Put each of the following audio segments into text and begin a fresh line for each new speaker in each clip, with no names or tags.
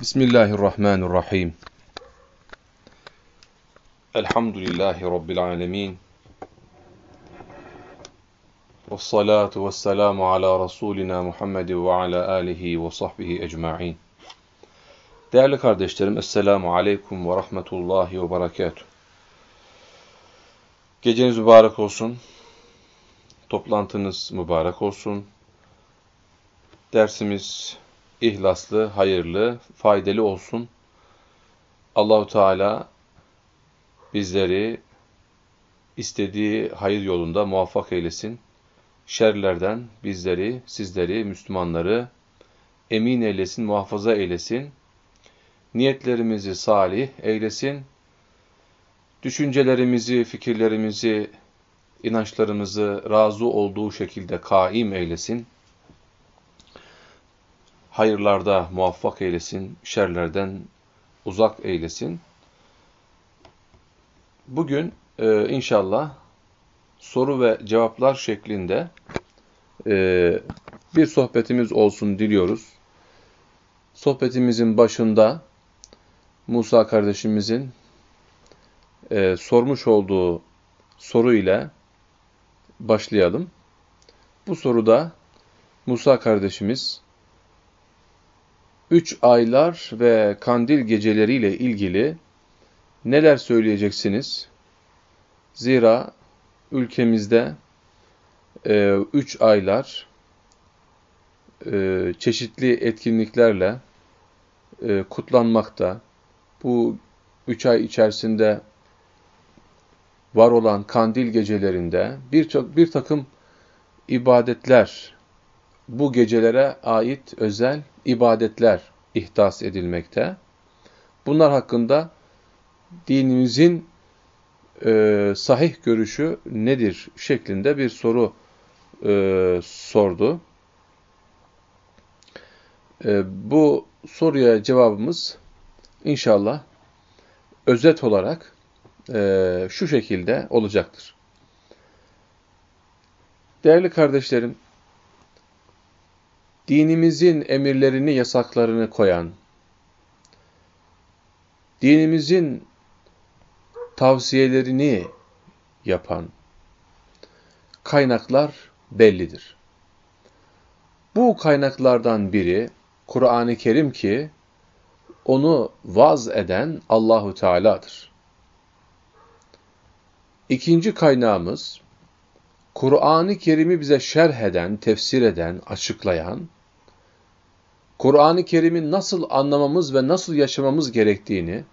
Bismillahirrahmanirrahim. Elhamdülillahi Rabbil alemin. Ve salatu ve selamu ala Resulina Muhammed ve ala alihi ve sahbihi ecma'in. Değerli kardeşlerim, Esselamu Aleyküm ve Rahmetullahi ve Berekatuhu. Geceniz mübarek olsun. Toplantınız mübarek olsun. Dersimiz ihlaslı, hayırlı, faydalı olsun. Allahu Teala bizleri istediği hayır yolunda muvaffak eylesin. Şerlerden bizleri, sizleri, Müslümanları emin eylesin, muhafaza eylesin. Niyetlerimizi salih eylesin. Düşüncelerimizi, fikirlerimizi, inançlarımızı razı olduğu şekilde kaim eylesin hayırlarda muvaffak eylesin, şerlerden uzak eylesin. Bugün e, inşallah soru ve cevaplar şeklinde e, bir sohbetimiz olsun diliyoruz. Sohbetimizin başında Musa kardeşimizin e, sormuş olduğu soru ile başlayalım. Bu soruda Musa kardeşimiz üç aylar ve kandil geceleriyle ilgili neler söyleyeceksiniz? Zira ülkemizde e, üç aylar e, çeşitli etkinliklerle e, kutlanmakta. Bu üç ay içerisinde var olan kandil gecelerinde birçok bir takım ibadetler bu gecelere ait özel ibadetler ihdas edilmekte. Bunlar hakkında dinimizin e, sahih görüşü nedir şeklinde bir soru e, sordu. E, bu soruya cevabımız inşallah özet olarak e, şu şekilde olacaktır. Değerli kardeşlerim, dinimizin emirlerini, yasaklarını koyan, dinimizin tavsiyelerini yapan kaynaklar bellidir. Bu kaynaklardan biri Kur'an-ı Kerim ki onu vaz eden Allahu Teala'dır. İkinci kaynağımız Kur'an-ı Kerim'i bize şerh eden, tefsir eden, açıklayan Kur'an-ı Kerim'i nasıl anlamamız ve nasıl yaşamamız gerektiğini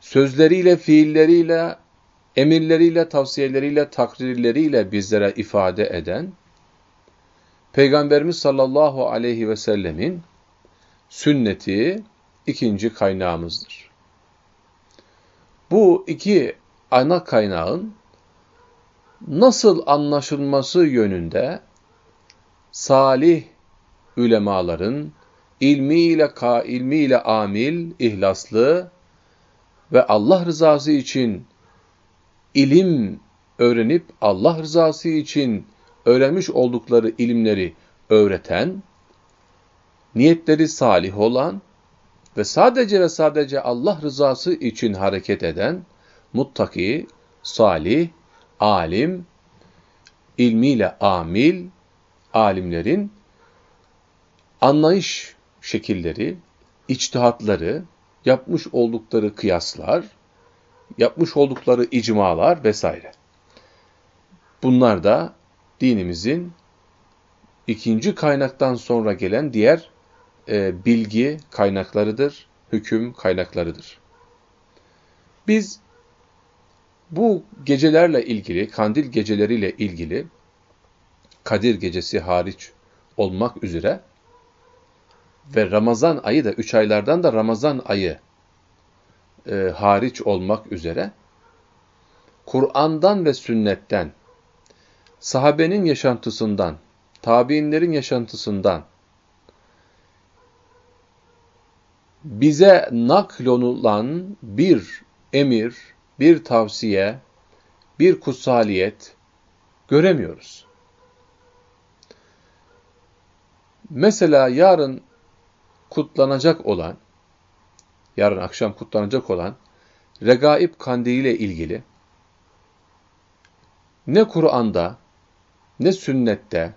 sözleriyle, fiilleriyle, emirleriyle, tavsiyeleriyle, takrirleriyle bizlere ifade eden Peygamberimiz sallallahu aleyhi ve sellemin sünneti ikinci kaynağımızdır. Bu iki ana kaynağın nasıl anlaşılması yönünde salih ülemaların ilmiyle, ka, ilmiyle amil, ihlaslı ve Allah rızası için ilim öğrenip Allah rızası için öğrenmiş oldukları ilimleri öğreten, niyetleri salih olan ve sadece ve sadece Allah rızası için hareket eden, muttaki, salih, alim, ilmiyle amil, alimlerin anlayış şekilleri, içtihatları, yapmış oldukları kıyaslar, yapmış oldukları icmalar vesaire. Bunlar da dinimizin ikinci kaynaktan sonra gelen diğer e, bilgi kaynaklarıdır, hüküm kaynaklarıdır. Biz bu gecelerle ilgili, kandil geceleriyle ilgili, Kadir gecesi hariç olmak üzere ve Ramazan ayı da, üç aylardan da Ramazan ayı e, hariç olmak üzere, Kur'an'dan ve sünnetten, sahabenin yaşantısından, tabiinlerin yaşantısından, bize naklolunan bir emir, bir tavsiye, bir kutsaliyet göremiyoruz. Mesela yarın kutlanacak olan, yarın akşam kutlanacak olan Regaib Kandili ile ilgili ne Kur'an'da, ne sünnette,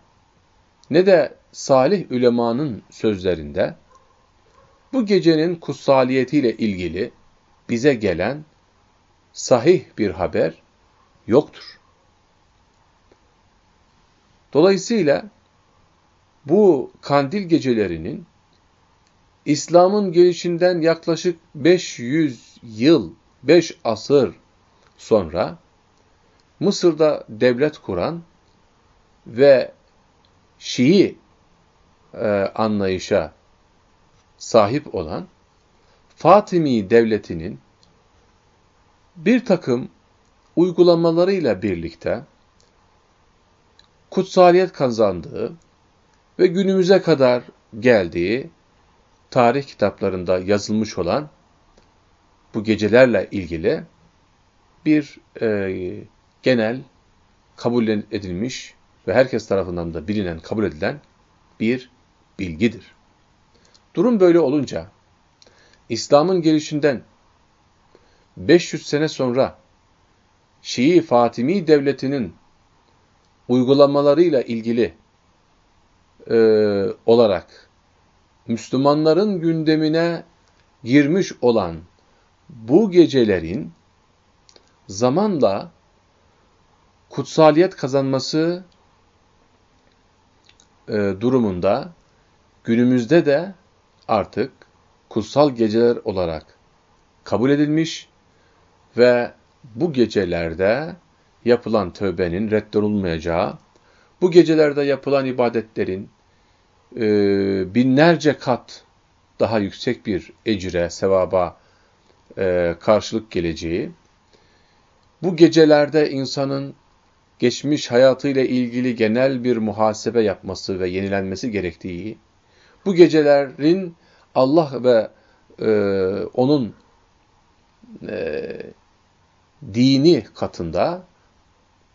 ne de salih ülemanın sözlerinde bu gecenin kutsaliyetiyle ilgili bize gelen sahih bir haber yoktur. Dolayısıyla bu kandil gecelerinin İslam'ın gelişinden yaklaşık 500 yıl, 5 asır sonra Mısır'da devlet kuran ve Şii e, anlayışa sahip olan Fatimi devletinin bir takım uygulamalarıyla birlikte kutsaliyet kazandığı ve günümüze kadar geldiği tarih kitaplarında yazılmış olan bu gecelerle ilgili bir e, genel kabul edilmiş ve herkes tarafından da bilinen, kabul edilen bir bilgidir. Durum böyle olunca İslam'ın gelişinden 500 sene sonra Şii Fatimi devletinin uygulamalarıyla ilgili e, olarak Müslümanların gündemine girmiş olan bu gecelerin zamanla kutsaliyet kazanması e, durumunda günümüzde de artık kutsal geceler olarak kabul edilmiş ve bu gecelerde yapılan tövbenin reddolunmayacağı, bu gecelerde yapılan ibadetlerin e, binlerce kat daha yüksek bir ecire, sevaba e, karşılık geleceği, bu gecelerde insanın geçmiş hayatıyla ilgili genel bir muhasebe yapması ve yenilenmesi gerektiği, bu gecelerin Allah ve e, onun e, dini katında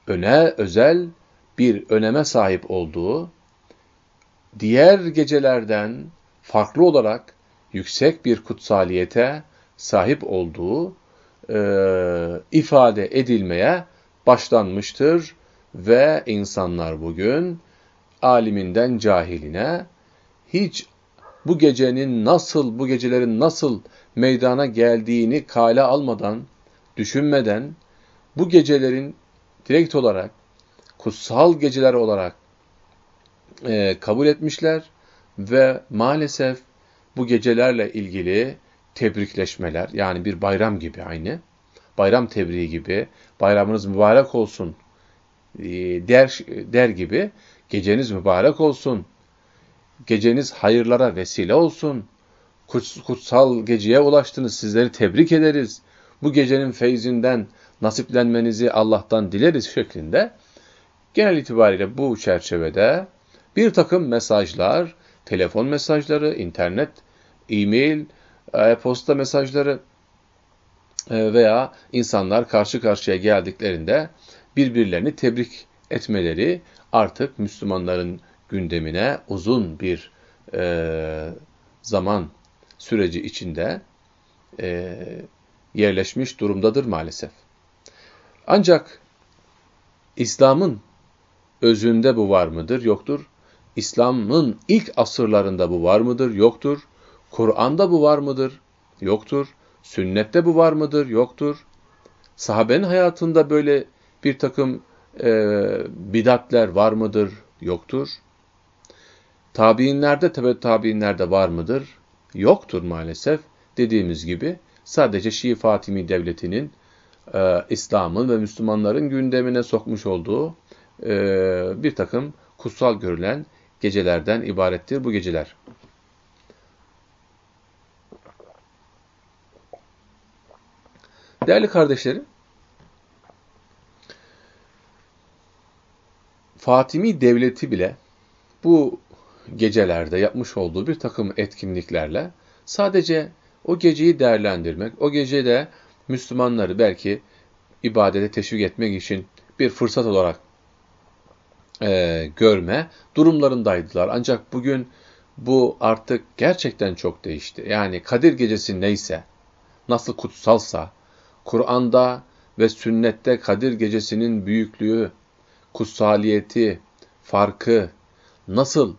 öne özel bir öneme sahip olduğu, diğer gecelerden farklı olarak yüksek bir kutsaliyete sahip olduğu e, ifade edilmeye başlanmıştır ve insanlar bugün aliminden cahiline hiç bu gecenin nasıl, bu gecelerin nasıl meydana geldiğini kale almadan, düşünmeden, bu gecelerin direkt olarak, kutsal geceler olarak e, kabul etmişler ve maalesef bu gecelerle ilgili tebrikleşmeler, yani bir bayram gibi aynı, bayram tebriği gibi, bayramınız mübarek olsun e, der, der gibi, geceniz mübarek olsun, geceniz hayırlara vesile olsun, kutsal geceye ulaştınız, sizleri tebrik ederiz, bu gecenin feyzinden nasiplenmenizi Allah'tan dileriz şeklinde, genel itibariyle bu çerçevede bir takım mesajlar, telefon mesajları, internet, e-mail, e-posta mesajları e, veya insanlar karşı karşıya geldiklerinde birbirlerini tebrik etmeleri artık Müslümanların gündemine uzun bir e, zaman süreci içinde e, yerleşmiş durumdadır maalesef. Ancak İslam'ın özünde bu var mıdır? Yoktur. İslam'ın ilk asırlarında bu var mıdır? Yoktur. Kur'an'da bu var mıdır? Yoktur. Sünnette bu var mıdır? Yoktur. Sahabenin hayatında böyle bir takım e, bidatler var mıdır? Yoktur. Tabiinlerde, tebe tabiinlerde var mıdır? Yoktur maalesef. Dediğimiz gibi sadece Şii Fatimi Devleti'nin e, İslam'ın ve Müslümanların gündemine sokmuş olduğu e, bir takım kutsal görülen gecelerden ibarettir bu geceler. Değerli kardeşlerim, Fatimi Devleti bile bu gecelerde yapmış olduğu bir takım etkinliklerle sadece o geceyi değerlendirmek, o gecede Müslümanları belki ibadete teşvik etmek için bir fırsat olarak e, görme durumlarındaydılar. Ancak bugün bu artık gerçekten çok değişti. Yani Kadir Gecesi neyse, nasıl kutsalsa, Kur'an'da ve sünnette Kadir Gecesi'nin büyüklüğü, kutsaliyeti, farkı nasıl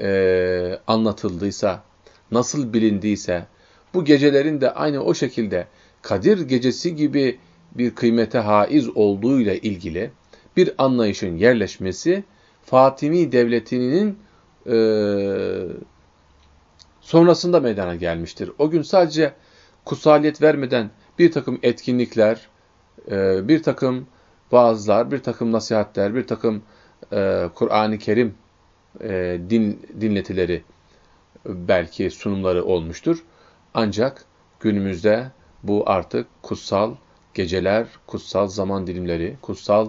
e, anlatıldıysa, nasıl bilindiyse, bu gecelerin de aynı o şekilde Kadir Gecesi gibi bir kıymete haiz olduğuyla ilgili bir anlayışın yerleşmesi, Fatimi Devleti'nin e, sonrasında meydana gelmiştir. O gün sadece kutsaliyet vermeden bir takım etkinlikler, e, bir takım vaazlar, bir takım nasihatler, bir takım e, Kur'an-ı Kerim e, din, dinletileri belki sunumları olmuştur. Ancak günümüzde bu artık kutsal geceler, kutsal zaman dilimleri, kutsal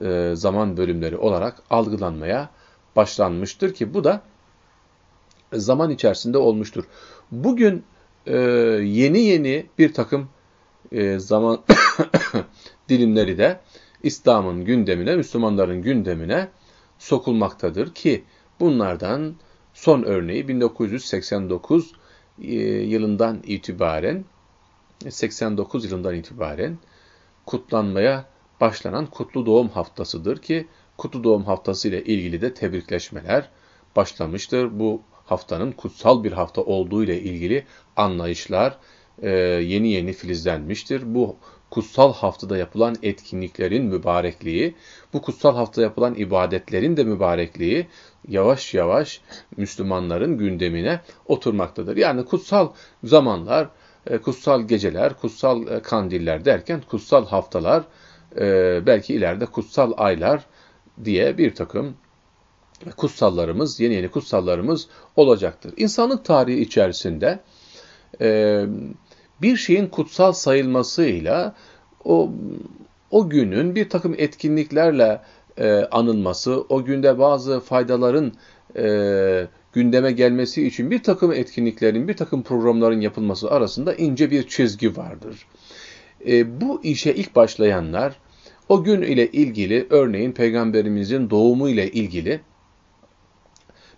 e, zaman bölümleri olarak algılanmaya başlanmıştır ki bu da zaman içerisinde olmuştur. Bugün e, yeni yeni bir takım e, zaman dilimleri de İslam'ın gündemine, Müslümanların gündemine sokulmaktadır ki bunlardan son örneği 1989 e, yılından itibaren 89 yılından itibaren kutlanmaya başlanan Kutlu Doğum Haftasıdır ki Kutlu Doğum Haftası ile ilgili de tebrikleşmeler başlamıştır. Bu haftanın kutsal bir hafta olduğu ile ilgili anlayışlar e, yeni yeni filizlenmiştir. Bu kutsal haftada yapılan etkinliklerin mübarekliği, bu kutsal haftada yapılan ibadetlerin de mübarekliği yavaş yavaş Müslümanların gündemine oturmaktadır. Yani kutsal zamanlar, e, kutsal geceler, kutsal e, kandiller derken kutsal haftalar, e, belki ileride kutsal aylar diye bir takım kutsallarımız, yeni yeni kutsallarımız olacaktır. İnsanlık tarihi içerisinde bir şeyin kutsal sayılmasıyla o, o günün bir takım etkinliklerle anılması, o günde bazı faydaların gündeme gelmesi için bir takım etkinliklerin, bir takım programların yapılması arasında ince bir çizgi vardır. E, bu işe ilk başlayanlar o gün ile ilgili örneğin peygamberimizin doğumu ile ilgili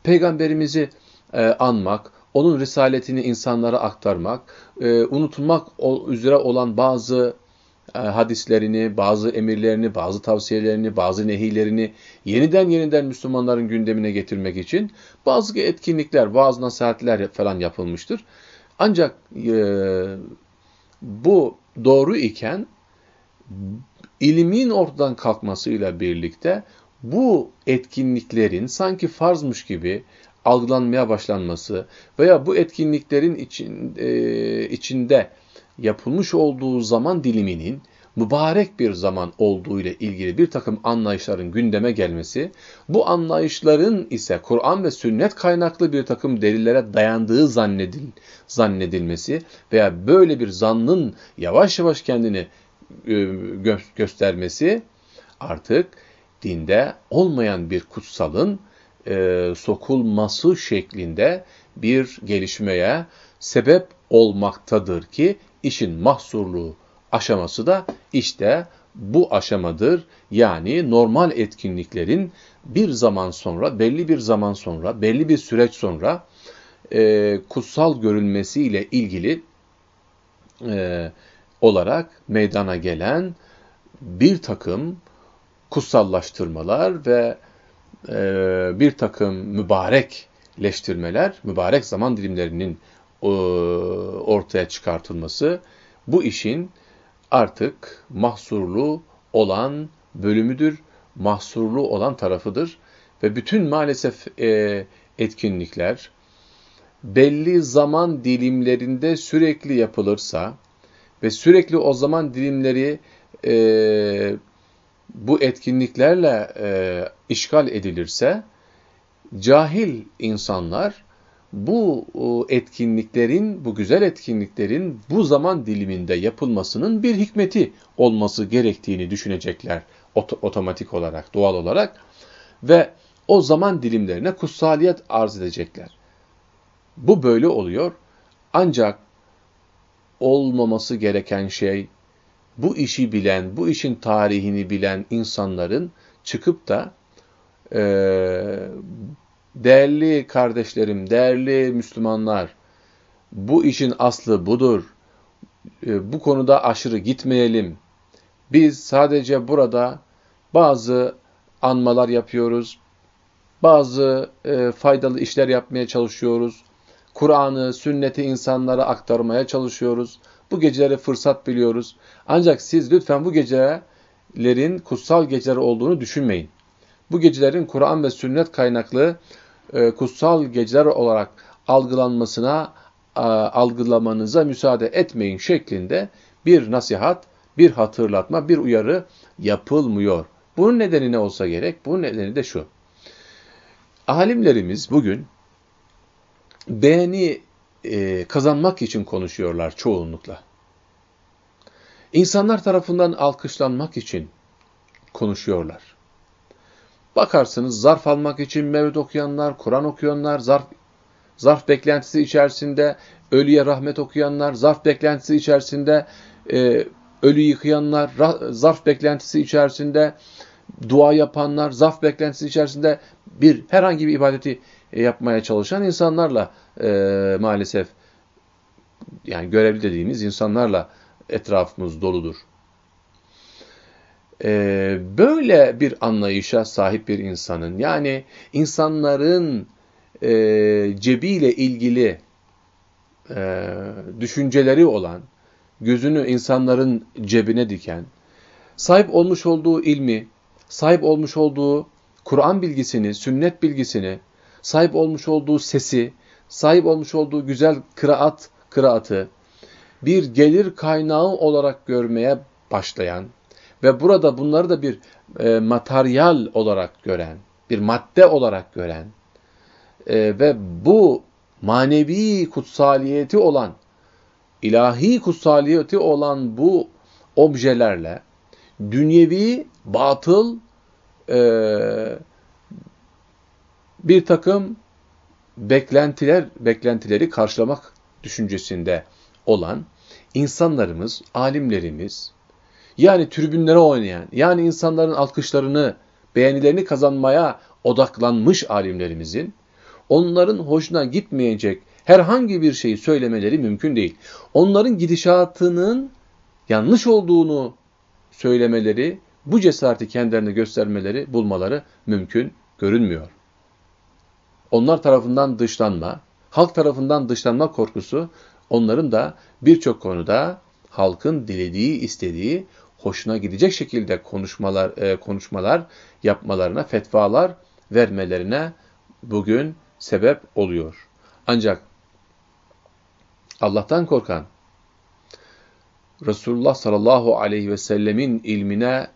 peygamberimizi e, anmak, onun risaletini insanlara aktarmak, e, unutulmak üzere olan bazı e, hadislerini, bazı emirlerini, bazı tavsiyelerini, bazı nehilerini yeniden yeniden Müslümanların gündemine getirmek için bazı etkinlikler, bazı nasihatler falan yapılmıştır. Ancak e, bu doğru iken ilmin ortadan kalkmasıyla birlikte bu etkinliklerin sanki farzmış gibi algılanmaya başlanması veya bu etkinliklerin için, e, içinde yapılmış olduğu zaman diliminin mübarek bir zaman olduğu ile ilgili bir takım anlayışların gündeme gelmesi, bu anlayışların ise Kur'an ve sünnet kaynaklı bir takım delillere dayandığı zannedil, zannedilmesi veya böyle bir zannın yavaş yavaş kendini gö göstermesi artık dinde olmayan bir kutsalın e, sokulması şeklinde bir gelişmeye sebep olmaktadır ki işin mahsurluğu aşaması da işte bu aşamadır. Yani normal etkinliklerin bir zaman sonra, belli bir zaman sonra, belli bir süreç sonra e, kutsal görülmesiyle ilgili e, olarak meydana gelen bir takım kutsallaştırmalar ve e, bir takım mübarekleştirmeler, mübarek zaman dilimlerinin e, ortaya çıkartılması bu işin artık mahsurlu olan bölümüdür, mahsurlu olan tarafıdır ve bütün maalesef e, etkinlikler belli zaman dilimlerinde sürekli yapılırsa ve sürekli o zaman dilimleri e, bu etkinliklerle e, işgal edilirse cahil insanlar bu etkinliklerin, bu güzel etkinliklerin bu zaman diliminde yapılmasının bir hikmeti olması gerektiğini düşünecekler otomatik olarak, doğal olarak ve o zaman dilimlerine kutsaliyet arz edecekler. Bu böyle oluyor. Ancak olmaması gereken şey bu işi bilen, bu işin tarihini bilen insanların çıkıp da e, Değerli kardeşlerim, değerli Müslümanlar, bu işin aslı budur. E, bu konuda aşırı gitmeyelim. Biz sadece burada bazı anmalar yapıyoruz, bazı e, faydalı işler yapmaya çalışıyoruz. Kur'an'ı, sünneti insanlara aktarmaya çalışıyoruz. Bu geceleri fırsat biliyoruz. Ancak siz lütfen bu gecelerin kutsal geceler olduğunu düşünmeyin. Bu gecelerin Kur'an ve sünnet kaynaklı e, kutsal geceler olarak algılanmasına, e, algılamanıza müsaade etmeyin şeklinde bir nasihat, bir hatırlatma, bir uyarı yapılmıyor. Bunun nedeni ne olsa gerek? Bunun nedeni de şu. Alimlerimiz bugün beğeni e, kazanmak için konuşuyorlar çoğunlukla. İnsanlar tarafından alkışlanmak için konuşuyorlar. Bakarsınız zarf almak için mevlid okuyanlar, Kur'an okuyanlar, zarf, zarf beklentisi içerisinde ölüye rahmet okuyanlar, zarf beklentisi içerisinde e, ölü yıkayanlar, zarf beklentisi içerisinde dua yapanlar, zarf beklentisi içerisinde bir herhangi bir ibadeti e, yapmaya çalışan insanlarla e, maalesef yani görevli dediğimiz insanlarla etrafımız doludur. E, böyle bir anlayışa sahip bir insanın yani insanların e, cebiyle ilgili e, düşünceleri olan, gözünü insanların cebine diken, sahip olmuş olduğu ilmi, sahip olmuş olduğu Kur'an bilgisini, sünnet bilgisini, sahip olmuş olduğu sesi, sahip olmuş olduğu güzel kıraat, kıraatı bir gelir kaynağı olarak görmeye başlayan ve burada bunları da bir e, materyal olarak gören, bir madde olarak gören e, ve bu manevi kutsaliyeti olan, ilahi kutsaliyeti olan bu objelerle dünyevi, batıl e, bir takım beklentiler beklentileri karşılamak düşüncesinde olan insanlarımız, alimlerimiz, yani tribünlere oynayan, yani insanların alkışlarını, beğenilerini kazanmaya odaklanmış alimlerimizin, onların hoşuna gitmeyecek herhangi bir şeyi söylemeleri mümkün değil. Onların gidişatının yanlış olduğunu söylemeleri, bu cesareti kendilerine göstermeleri, bulmaları mümkün görünmüyor. Onlar tarafından dışlanma, halk tarafından dışlanma korkusu onların da birçok konuda halkın dilediği, istediği, hoşuna gidecek şekilde konuşmalar e, konuşmalar yapmalarına, fetvalar vermelerine bugün sebep oluyor. Ancak Allah'tan korkan, Resulullah sallallahu aleyhi ve sellemin ilmine,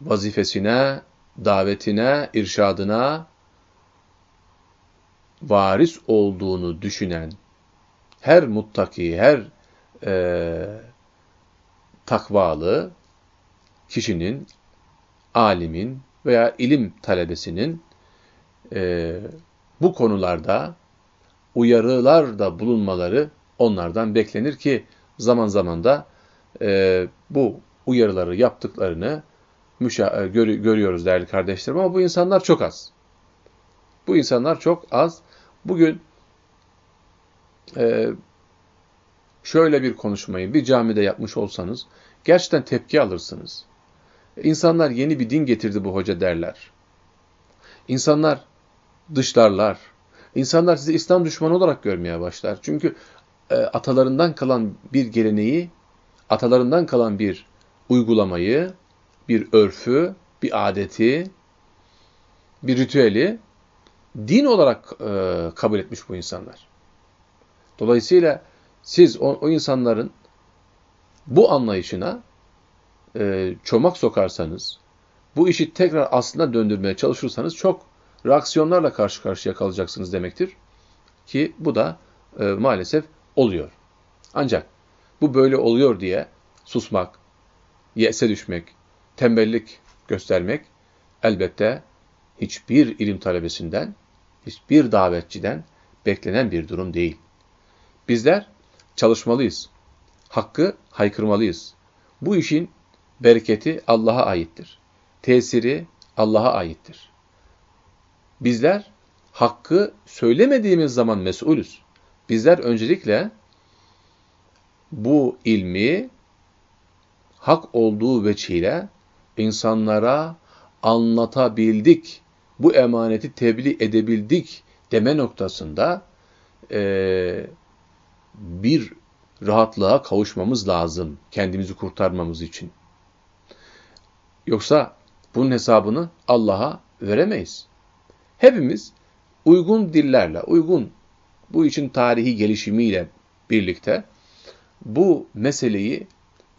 vazifesine, davetine, irşadına varis olduğunu düşünen her muttaki, her e, takvalı kişinin, alimin veya ilim talebesinin e, bu konularda uyarılar bulunmaları onlardan beklenir ki zaman zaman da e, bu uyarıları yaptıklarını müşa gör görüyoruz değerli kardeşlerim ama bu insanlar çok az. Bu insanlar çok az. Bugün e, şöyle bir konuşmayı bir camide yapmış olsanız gerçekten tepki alırsınız. İnsanlar yeni bir din getirdi bu hoca derler. İnsanlar dışlarlar. İnsanlar sizi İslam düşmanı olarak görmeye başlar. Çünkü e, atalarından kalan bir geleneği, atalarından kalan bir uygulamayı, bir örfü, bir adeti, bir ritüeli din olarak e, kabul etmiş bu insanlar. Dolayısıyla siz o, o insanların bu anlayışına e, çomak sokarsanız, bu işi tekrar aslına döndürmeye çalışırsanız çok reaksiyonlarla karşı karşıya kalacaksınız demektir. Ki bu da e, maalesef oluyor. Ancak bu böyle oluyor diye susmak, yese düşmek, tembellik göstermek elbette hiçbir ilim talebesinden, hiçbir davetçiden beklenen bir durum değil. Bizler çalışmalıyız. Hakkı haykırmalıyız. Bu işin bereketi Allah'a aittir. Tesiri Allah'a aittir. Bizler hakkı söylemediğimiz zaman mesulüz. Bizler öncelikle bu ilmi hak olduğu veçile insanlara anlatabildik, bu emaneti tebliğ edebildik deme noktasında e, bir rahatlığa kavuşmamız lazım kendimizi kurtarmamız için. Yoksa bunun hesabını Allah'a veremeyiz. Hepimiz uygun dillerle, uygun bu için tarihi gelişimiyle birlikte bu meseleyi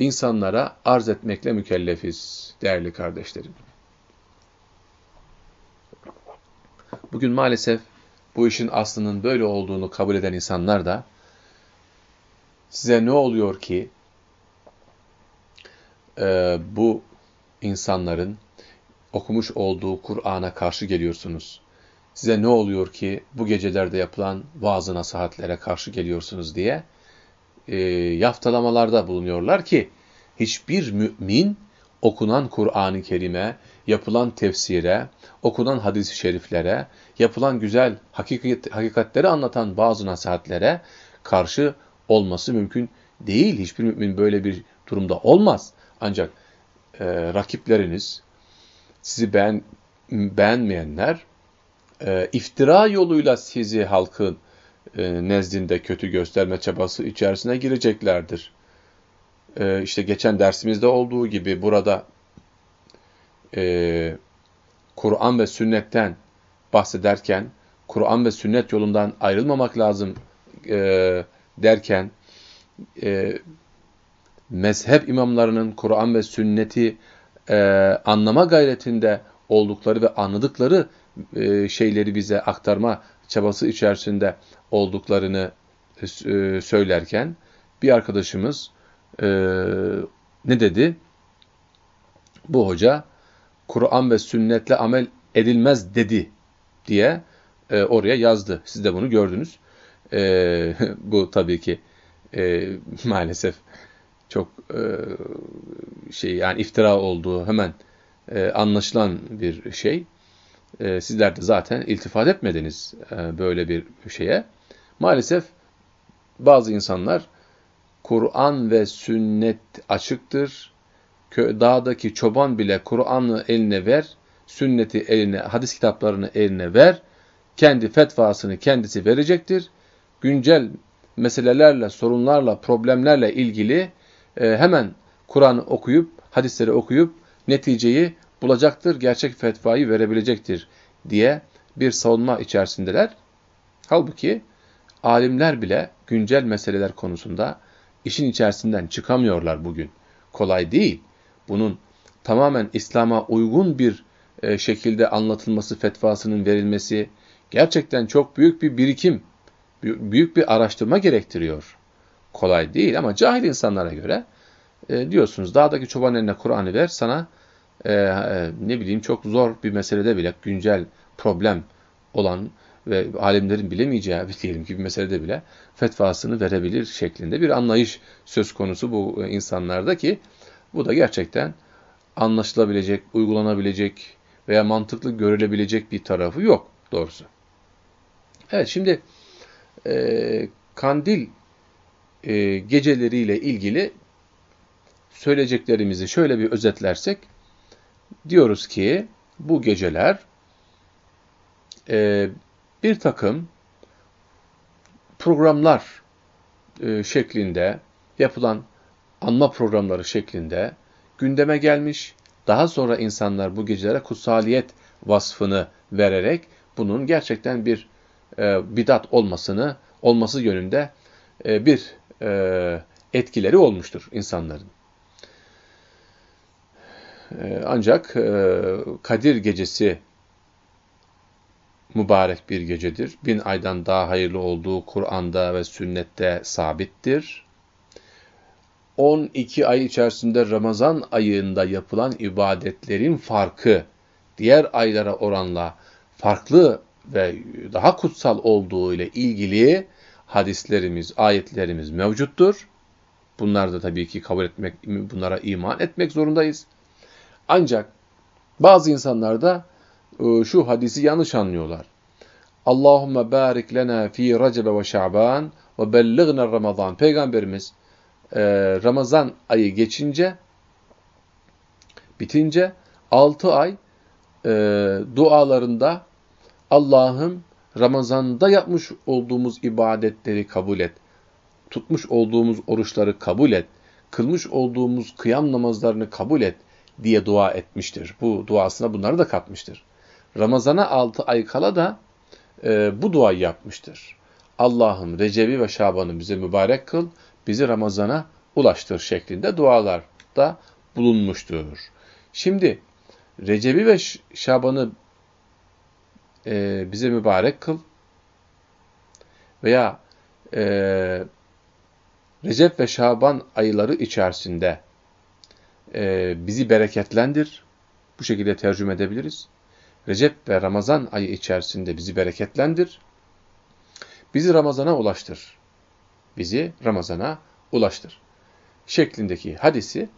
insanlara arz etmekle mükellefiz değerli kardeşlerim. Bugün maalesef bu işin aslının böyle olduğunu kabul eden insanlar da size ne oluyor ki e, bu insanların okumuş olduğu Kur'an'a karşı geliyorsunuz? Size ne oluyor ki bu gecelerde yapılan vaaz nasihatlere karşı geliyorsunuz diye e, yaftalamalarda bulunuyorlar ki hiçbir mümin okunan Kur'an-ı Kerim'e, yapılan tefsire, okunan hadis-i şeriflere, yapılan güzel hakikat, hakikatleri anlatan bazı nasihatlere karşı olması mümkün değil. Hiçbir mümin böyle bir durumda olmaz. Ancak e, rakipleriniz, sizi beğen, beğenmeyenler, e, iftira yoluyla sizi halkın e, nezdinde kötü gösterme çabası içerisine gireceklerdir. E, işte geçen dersimizde olduğu gibi burada e, Kur'an ve sünnetten bahsederken, Kur'an ve sünnet yolundan ayrılmamak lazım e, derken, mezhep imamlarının Kur'an ve sünneti anlama gayretinde oldukları ve anladıkları şeyleri bize aktarma çabası içerisinde olduklarını e, söylerken bir arkadaşımız e, ne dedi? Bu hoca Kur'an ve sünnetle amel edilmez dedi diye e, oraya yazdı. Siz de bunu gördünüz. E, bu tabii ki e, maalesef çok e, şey yani iftira olduğu hemen e, anlaşılan bir şey. E, sizler de zaten iltifat etmediniz e, böyle bir şeye. Maalesef bazı insanlar Kur'an ve sünnet açıktır. Dağdaki çoban bile Kur'an'ı eline ver, sünneti eline, hadis kitaplarını eline ver. Kendi fetvasını kendisi verecektir. Güncel meselelerle, sorunlarla, problemlerle ilgili e, hemen Kur'an okuyup, hadisleri okuyup neticeyi bulacaktır, gerçek fetvayı verebilecektir diye bir savunma içerisindeler. Halbuki alimler bile güncel meseleler konusunda işin içerisinden çıkamıyorlar bugün. Kolay değil. Bunun tamamen İslam'a uygun bir e, şekilde anlatılması, fetvasının verilmesi gerçekten çok büyük bir birikim, büyük bir araştırma gerektiriyor. Kolay değil ama cahil insanlara göre e, diyorsunuz dağdaki çoban eline Kur'an'ı ver sana e, e, ne bileyim çok zor bir meselede bile güncel problem olan ve alimlerin bilemeyeceği diyelim ki bir meselede bile fetvasını verebilir şeklinde bir anlayış söz konusu bu insanlarda ki bu da gerçekten anlaşılabilecek, uygulanabilecek veya mantıklı görülebilecek bir tarafı yok doğrusu. Evet şimdi e, kandil e, geceleriyle ilgili söyleyeceklerimizi şöyle bir özetlersek diyoruz ki bu geceler e, bir takım programlar e, şeklinde yapılan anma programları şeklinde gündeme gelmiş. Daha sonra insanlar bu gecelere kutsaliyet vasfını vererek bunun gerçekten bir e, bidat olmasını olması yönünde e, bir e, etkileri olmuştur insanların. E, ancak e, Kadir gecesi mübarek bir gecedir. Bin aydan daha hayırlı olduğu Kur'an'da ve sünnette sabittir. 12 ay içerisinde Ramazan ayında yapılan ibadetlerin farkı diğer aylara oranla farklı ve daha kutsal olduğu ile ilgili hadislerimiz, ayetlerimiz mevcuttur. Bunlar da tabii ki kabul etmek, bunlara iman etmek zorundayız. Ancak bazı insanlar da e, şu hadisi yanlış anlıyorlar. Allahümme barik lena fi Recebe ve Şaban ve bellighna Ramazan. Peygamberimiz e, Ramazan ayı geçince, bitince 6 ay e, dualarında Allah'ım Ramazan'da yapmış olduğumuz ibadetleri kabul et. Tutmuş olduğumuz oruçları kabul et. Kılmış olduğumuz kıyam namazlarını kabul et diye dua etmiştir. Bu duasına bunları da katmıştır. Ramazana 6 ay kala da e, bu duayı yapmıştır. Allah'ım Recep'i ve Şaban'ı bize mübarek kıl, bizi Ramazan'a ulaştır şeklinde dualarda bulunmuştur. Şimdi Recep'i ve Şaban'ı e, bize mübarek kıl veya e, Recep ve Şaban ayları içerisinde e, bizi bereketlendir. Bu şekilde tercüme edebiliriz. Recep ve Ramazan ayı içerisinde bizi bereketlendir. Bizi Ramazan'a ulaştır. Bizi Ramazan'a ulaştır. Şeklindeki hadisi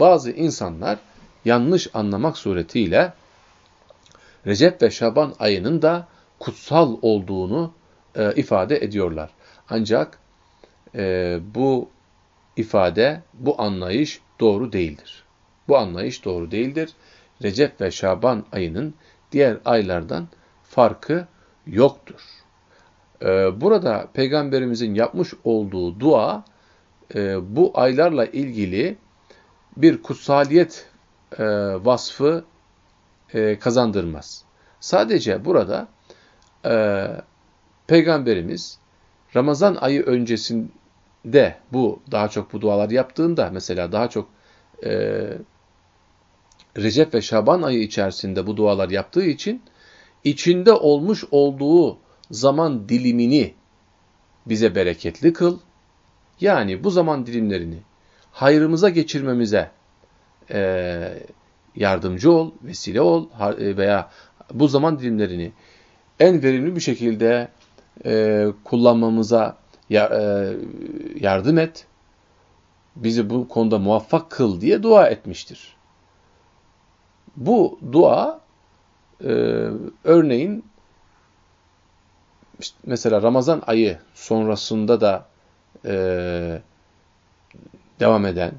bazı insanlar yanlış anlamak suretiyle Recep ve Şaban ayının da kutsal olduğunu e, ifade ediyorlar. Ancak e, bu ifade, bu anlayış doğru değildir. Bu anlayış doğru değildir. Recep ve Şaban ayının diğer aylardan farkı yoktur. E, burada Peygamberimizin yapmış olduğu dua, e, bu aylarla ilgili bir kutsaliyet e, vasfı e, kazandırmaz. Sadece burada Peygamberimiz Ramazan ayı öncesinde bu daha çok bu dualar yaptığında mesela daha çok e, Recep ve Şaban ayı içerisinde bu dualar yaptığı için içinde olmuş olduğu zaman dilimini bize bereketli kıl. Yani bu zaman dilimlerini hayrımıza geçirmemize e, yardımcı ol, vesile ol e, veya bu zaman dilimlerini en verimli bir şekilde e, kullanmamıza ya, e, yardım et, bizi bu konuda muvaffak kıl diye dua etmiştir. Bu dua e, örneğin işte mesela Ramazan ayı sonrasında da e, devam eden,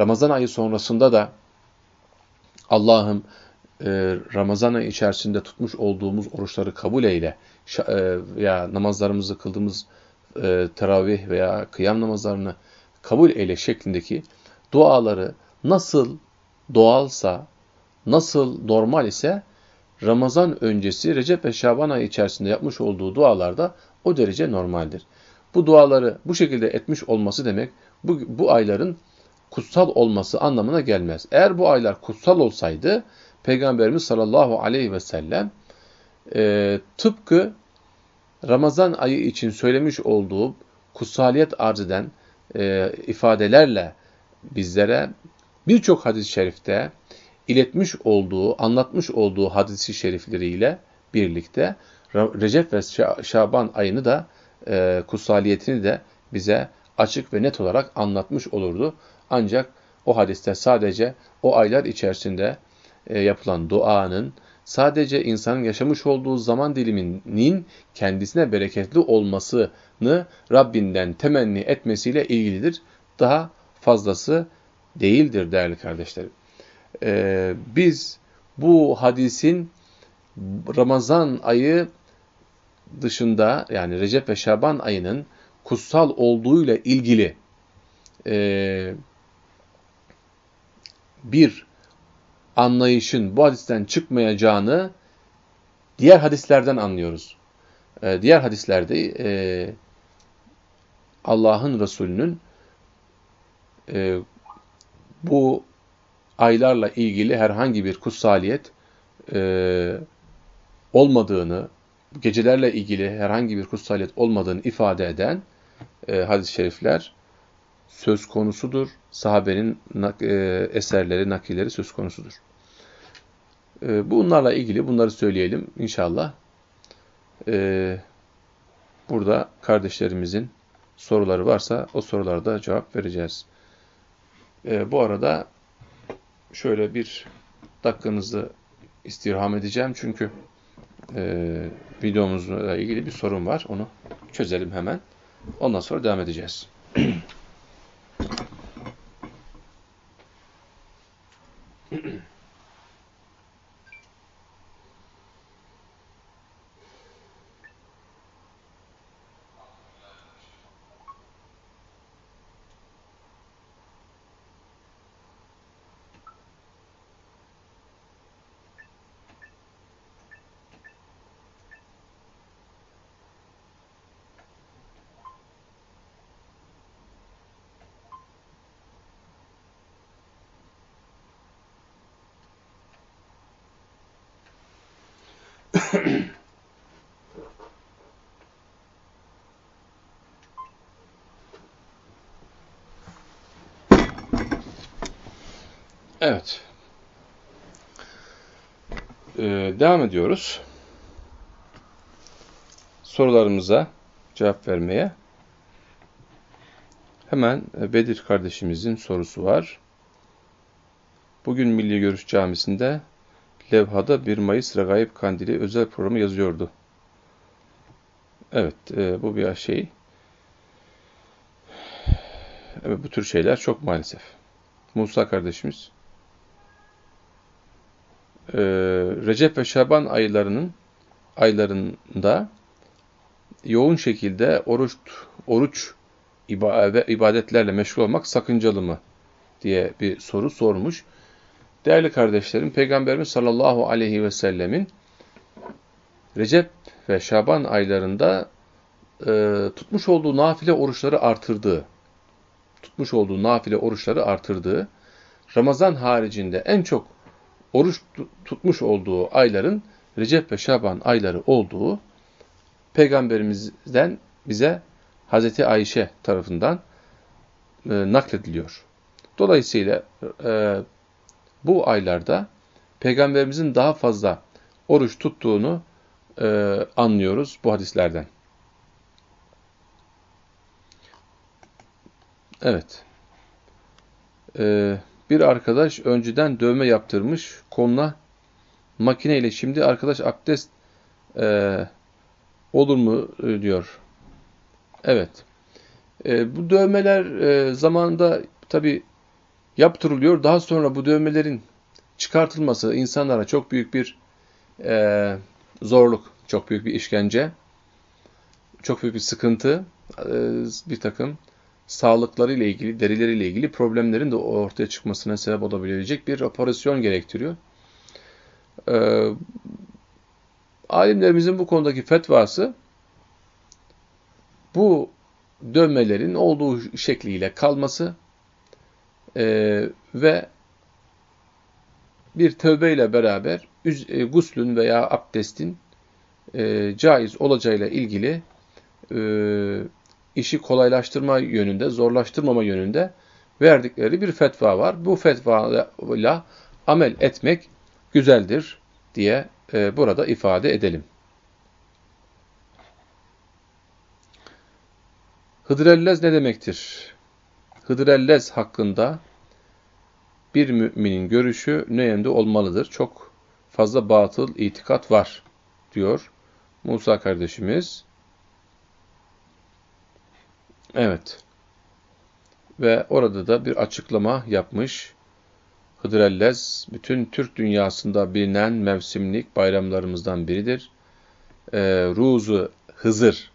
Ramazan ayı sonrasında da Allah'ım e, Ramazan ayı içerisinde tutmuş olduğumuz oruçları kabul eyle. E, veya namazlarımızı kıldığımız e, teravih veya kıyam namazlarını kabul eyle şeklindeki duaları nasıl doğalsa, nasıl normal ise Ramazan öncesi Recep ve Şaban ayı içerisinde yapmış olduğu dualarda o derece normaldir. Bu duaları bu şekilde etmiş olması demek bu, bu ayların kutsal olması anlamına gelmez. Eğer bu aylar kutsal olsaydı Peygamberimiz sallallahu aleyhi ve sellem e, tıpkı Ramazan ayı için söylemiş olduğu kutsaliyet arz eden e, ifadelerle bizlere birçok hadis-i şerifte iletmiş olduğu, anlatmış olduğu hadis-i şerifleriyle birlikte Recep ve Şaban ayını da e, kutsaliyetini de bize açık ve net olarak anlatmış olurdu. Ancak o hadiste sadece o aylar içerisinde e, yapılan duanın sadece insanın yaşamış olduğu zaman diliminin kendisine bereketli olmasını Rabbinden temenni etmesiyle ilgilidir. Daha fazlası değildir değerli kardeşlerim. Ee, biz bu hadisin Ramazan ayı dışında yani Recep ve Şaban ayının kutsal olduğuyla ilgili e, bir anlayışın bu hadisten çıkmayacağını diğer hadislerden anlıyoruz. Ee, diğer hadislerde e, Allah'ın Resulü'nün e, bu aylarla ilgili herhangi bir kutsaliyet e, olmadığını, gecelerle ilgili herhangi bir kutsaliyet olmadığını ifade eden e, hadis-i şerifler söz konusudur. Sahabenin e, eserleri, nakilleri söz konusudur. E, bunlarla ilgili bunları söyleyelim inşallah. E, burada kardeşlerimizin soruları varsa o sorularda cevap vereceğiz. Bu arada şöyle bir dakikanızı istirham edeceğim çünkü e, videomuzla ilgili bir sorun var. Onu çözelim hemen. Ondan sonra devam edeceğiz. Evet. Ee, devam ediyoruz. Sorularımıza cevap vermeye. Hemen e, Bedir kardeşimizin sorusu var. Bugün Milli Görüş Camisi'nde levhada 1 Mayıs Regaib Kandili özel programı yazıyordu. Evet, e, bu bir şey. Evet, bu tür şeyler çok maalesef. Musa kardeşimiz e, Recep ve Şaban aylarının aylarında yoğun şekilde oruç oruç ibadetlerle meşgul olmak sakıncalı mı diye bir soru sormuş. Değerli kardeşlerim, Peygamberimiz sallallahu aleyhi ve sellemin Recep ve Şaban aylarında e, tutmuş olduğu nafile oruçları artırdığı, tutmuş olduğu nafile oruçları artırdığı, Ramazan haricinde en çok oruç tutmuş olduğu ayların Recep ve Şaban ayları olduğu Peygamberimizden bize Hazreti Ayşe tarafından e, naklediliyor. Dolayısıyla e, bu aylarda Peygamberimizin daha fazla oruç tuttuğunu e, anlıyoruz bu hadislerden. Evet. Ee, bir arkadaş önceden dövme yaptırmış. Koluna makineyle şimdi arkadaş abdest e, olur mu e, diyor. Evet. E, bu dövmeler e, zamanında tabi yaptırılıyor. Daha sonra bu dövmelerin çıkartılması insanlara çok büyük bir e, zorluk, çok büyük bir işkence, çok büyük bir sıkıntı, e, bir takım sağlıklarıyla ilgili, derileriyle ilgili problemlerin de ortaya çıkmasına sebep olabilecek bir operasyon gerektiriyor. Ee, alimlerimizin bu konudaki fetvası bu dönmelerin olduğu şekliyle kalması e, ve bir tövbeyle beraber e, guslün veya abdestin e, caiz olacağıyla ilgili e, işi kolaylaştırma yönünde, zorlaştırmama yönünde verdikleri bir fetva var. Bu fetvayla amel etmek güzeldir diye e, burada ifade edelim. Hıdrellez ne demektir? Hıdrellez hakkında bir müminin görüşü ne yönde olmalıdır? Çok fazla batıl itikat var diyor Musa kardeşimiz. Evet. Ve orada da bir açıklama yapmış. Hıdrellez, bütün Türk dünyasında bilinen mevsimlik bayramlarımızdan biridir. Ee, Ruzu Hızır,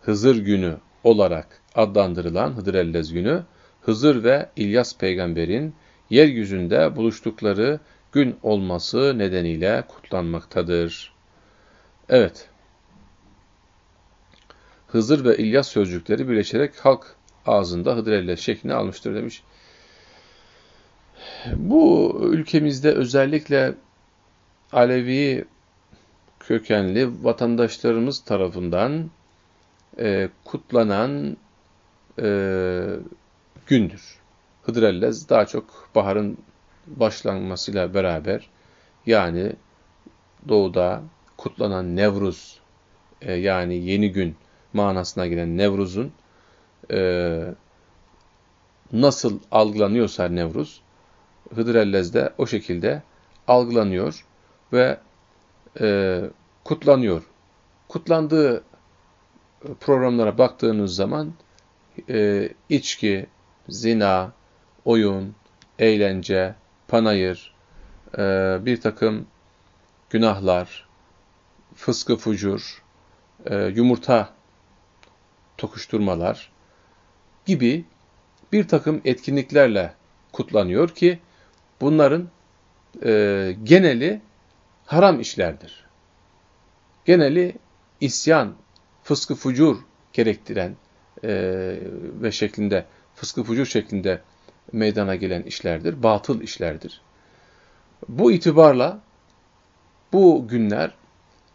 Hızır günü olarak adlandırılan Hıdrellez günü, Hızır ve İlyas peygamberin yeryüzünde buluştukları gün olması nedeniyle kutlanmaktadır. Evet, Hızır ve İlyas sözcükleri birleşerek halk ağzında Hıdrellez şeklini almıştır demiş. Bu ülkemizde özellikle Alevi kökenli vatandaşlarımız tarafından e, kutlanan e, gündür. Hıdrellez daha çok baharın başlanmasıyla beraber yani doğuda kutlanan Nevruz e, yani yeni gün manasına gelen Nevruz'un e, nasıl algılanıyorsa Nevruz, Hıdrellez'de o şekilde algılanıyor. ve e, kutlanıyor. Kutlandığı programlara baktığınız zaman e, içki, zina, oyun, eğlence, panayır, e, bir takım günahlar, fıskı fucur, e, yumurta tokuşturmalar gibi bir takım etkinliklerle kutlanıyor ki bunların e, geneli haram işlerdir. Geneli isyan, fıskı fucur gerektiren e, ve şeklinde, fıskı fucur şeklinde meydana gelen işlerdir, batıl işlerdir. Bu itibarla bu günler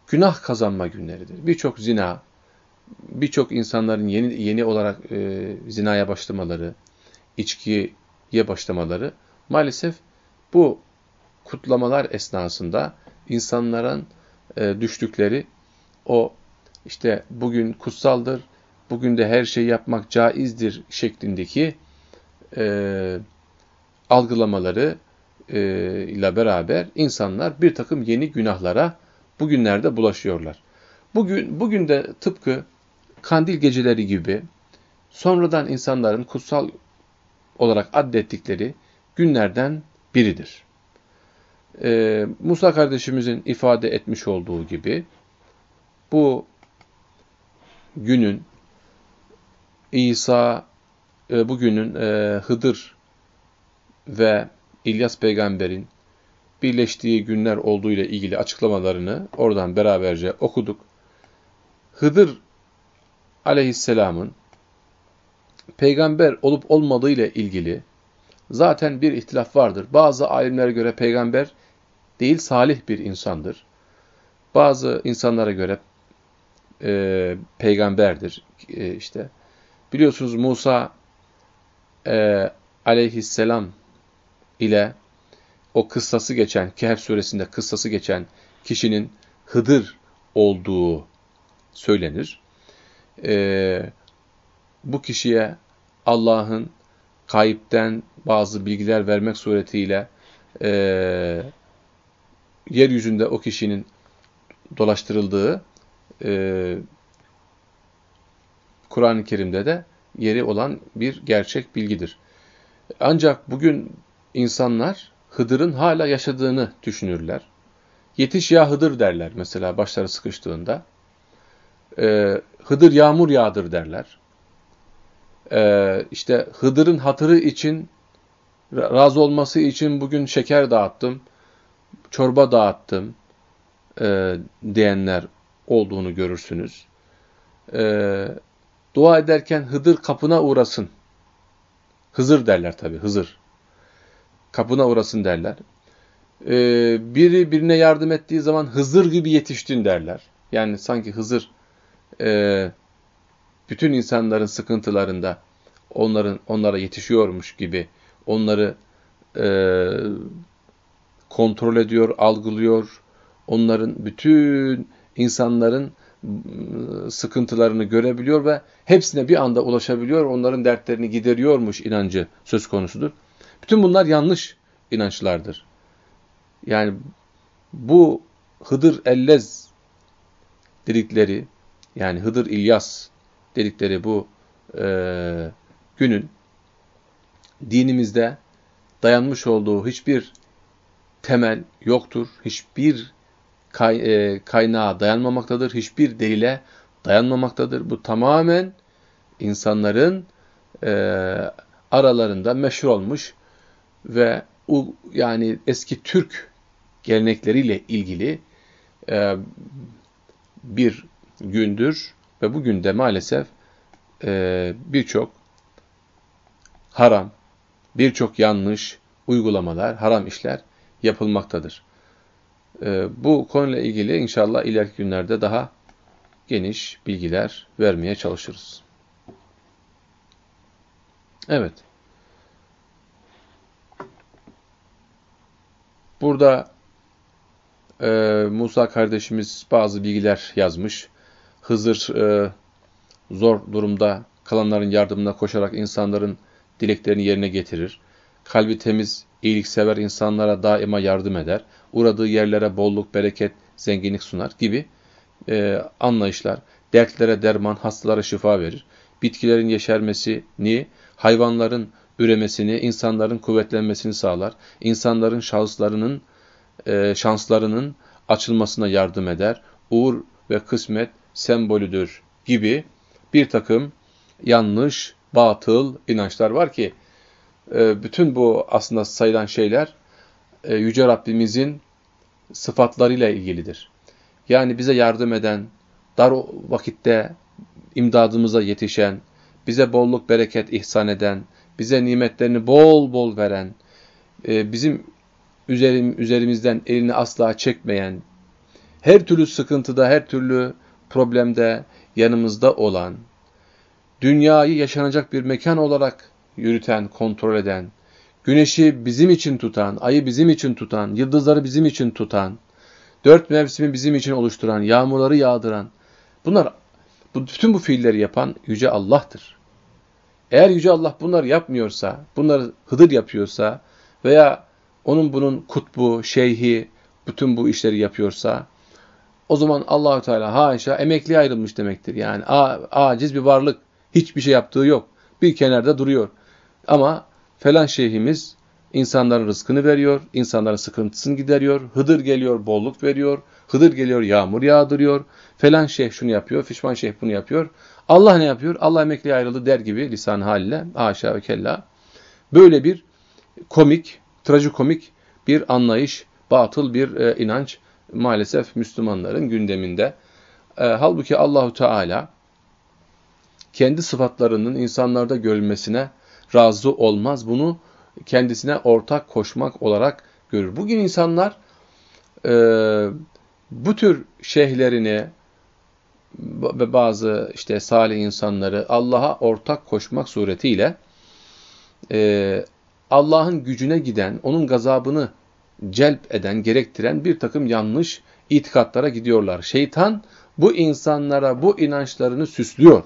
günah kazanma günleridir. Birçok zina, birçok insanların yeni yeni olarak e, zinaya başlamaları, içkiye başlamaları maalesef bu kutlamalar esnasında insanların e, düştükleri o işte bugün kutsaldır, bugün de her şeyi yapmak caizdir şeklindeki e, algılamaları e, ile beraber insanlar bir takım yeni günahlara bugünlerde bulaşıyorlar. Bugün, bugün de tıpkı kandil geceleri gibi sonradan insanların kutsal olarak addettikleri günlerden biridir. Ee, Musa kardeşimizin ifade etmiş olduğu gibi bu günün İsa, e, bugünün e, Hıdır ve İlyas peygamberin birleştiği günler olduğu ile ilgili açıklamalarını oradan beraberce okuduk. Hıdır aleyhisselamın peygamber olup olmadığı ile ilgili zaten bir ihtilaf vardır. Bazı alimlere göre peygamber değil salih bir insandır. Bazı insanlara göre e, peygamberdir. E, işte biliyorsunuz Musa e, aleyhisselam ile o kıssası geçen, Kehf suresinde kıssası geçen kişinin Hıdır olduğu söylenir. Ee, bu kişiye Allah'ın kayıpten bazı bilgiler vermek suretiyle e, yeryüzünde o kişinin dolaştırıldığı e, Kur'an-ı Kerim'de de yeri olan bir gerçek bilgidir. Ancak bugün insanlar Hıdır'ın hala yaşadığını düşünürler. Yetiş ya Hıdır derler mesela başları sıkıştığında. Ee, Hıdır yağmur yağdır derler. Ee, işte Hıdır'ın hatırı için, razı olması için bugün şeker dağıttım, çorba dağıttım e, diyenler olduğunu görürsünüz. E, dua ederken Hıdır kapına uğrasın. Hızır derler tabi, Hızır kapına uğrasın derler. Ee, biri birine yardım ettiği zaman Hızır gibi yetiştin derler. Yani sanki Hızır e, bütün insanların sıkıntılarında onların onlara yetişiyormuş gibi onları e, kontrol ediyor, algılıyor. Onların bütün insanların ıı, sıkıntılarını görebiliyor ve hepsine bir anda ulaşabiliyor, onların dertlerini gideriyormuş inancı söz konusudur. Bütün bunlar yanlış inançlardır. Yani bu Hıdır Ellez dedikleri, yani Hıdır İlyas dedikleri bu e, günün dinimizde dayanmış olduğu hiçbir temel yoktur. Hiçbir kay, e, kaynağa dayanmamaktadır. Hiçbir delile dayanmamaktadır. Bu tamamen insanların e, aralarında meşhur olmuş ve yani eski Türk gelenekleriyle ilgili e, bir gündür ve bugün de maalesef e, birçok haram, birçok yanlış uygulamalar, haram işler yapılmaktadır. E, bu konuyla ilgili inşallah ileriki günlerde daha geniş bilgiler vermeye çalışırız. Evet. Burada e, Musa kardeşimiz bazı bilgiler yazmış. Hızır e, zor durumda kalanların yardımına koşarak insanların dileklerini yerine getirir. Kalbi temiz, iyiliksever insanlara daima yardım eder. uğradığı yerlere bolluk, bereket, zenginlik sunar gibi e, anlayışlar. Dertlere derman, hastalara şifa verir. Bitkilerin yeşermesini, hayvanların üremesini, insanların kuvvetlenmesini sağlar. İnsanların şanslarının, e, şanslarının açılmasına yardım eder. Uğur ve kısmet sembolüdür gibi bir takım yanlış, batıl inançlar var ki e, bütün bu aslında sayılan şeyler e, Yüce Rabbimizin sıfatlarıyla ilgilidir. Yani bize yardım eden, dar vakitte imdadımıza yetişen, bize bolluk bereket ihsan eden, bize nimetlerini bol bol veren, e, bizim üzerim, üzerimizden elini asla çekmeyen, her türlü sıkıntıda, her türlü problemde yanımızda olan, dünyayı yaşanacak bir mekan olarak yürüten, kontrol eden, güneşi bizim için tutan, ayı bizim için tutan, yıldızları bizim için tutan, dört mevsimi bizim için oluşturan, yağmurları yağdıran, bunlar, bütün bu fiilleri yapan Yüce Allah'tır. Eğer Yüce Allah bunları yapmıyorsa, bunları Hıdır yapıyorsa veya onun bunun kutbu, şeyhi, bütün bu işleri yapıyorsa, o zaman Allahü Teala haşa emekli ayrılmış demektir. Yani aciz bir varlık, hiçbir şey yaptığı yok. Bir kenarda duruyor. Ama falan şeyhimiz insanların rızkını veriyor, insanların sıkıntısını gideriyor, Hıdır geliyor, bolluk veriyor, Hıdır geliyor, yağmur yağdırıyor, falan şeyh şunu yapıyor, fişman şeyh bunu yapıyor. Allah ne yapıyor? Allah emekliye ayrıldı der gibi lisan haliyle, haşa ve kella. Böyle bir komik, trajikomik bir anlayış, batıl bir e, inanç maalesef Müslümanların gündeminde. E, halbuki Allahu Teala kendi sıfatlarının insanlarda görülmesine razı olmaz. Bunu kendisine ortak koşmak olarak görür. Bugün insanlar e, bu tür şeyhlerini ve bazı işte salih insanları Allah'a ortak koşmak suretiyle e, Allah'ın gücüne giden, onun gazabını celp eden, gerektiren bir takım yanlış itikatlara gidiyorlar. Şeytan bu insanlara bu inançlarını süslüyor.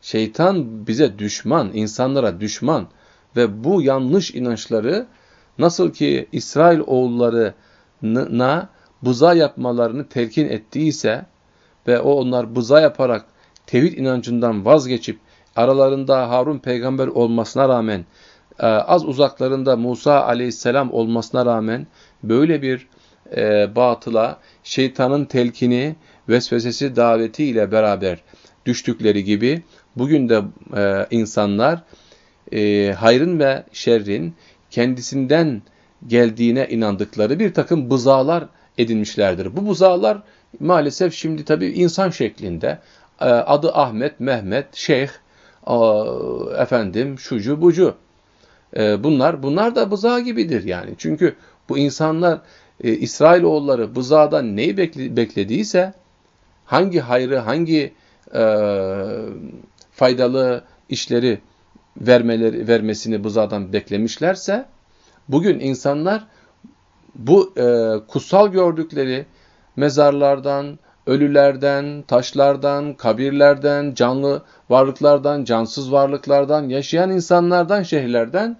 Şeytan bize düşman, insanlara düşman ve bu yanlış inançları nasıl ki İsrail oğullarına buza yapmalarını telkin ettiyse ve o onlar buza yaparak tevhid inancından vazgeçip aralarında Harun peygamber olmasına rağmen az uzaklarında Musa aleyhisselam olmasına rağmen böyle bir e, batıla şeytanın telkini, vesvesesi daveti beraber düştükleri gibi bugün de e, insanlar e, hayrın ve şerrin kendisinden geldiğine inandıkları bir takım bızalar edinmişlerdir. Bu buzağlar maalesef şimdi tabii insan şeklinde adı Ahmet, Mehmet, Şeyh, efendim şucu bucu. E, bunlar bunlar da bızağı gibidir yani. Çünkü bu insanlar e, İsrailoğulları bızağdan neyi beklediyse hangi hayrı, hangi faydalı işleri vermeleri, vermesini bızağdan beklemişlerse bugün insanlar bu e, kutsal gördükleri mezarlardan, ölülerden, taşlardan, kabirlerden, canlı varlıklardan, cansız varlıklardan, yaşayan insanlardan, şehirlerden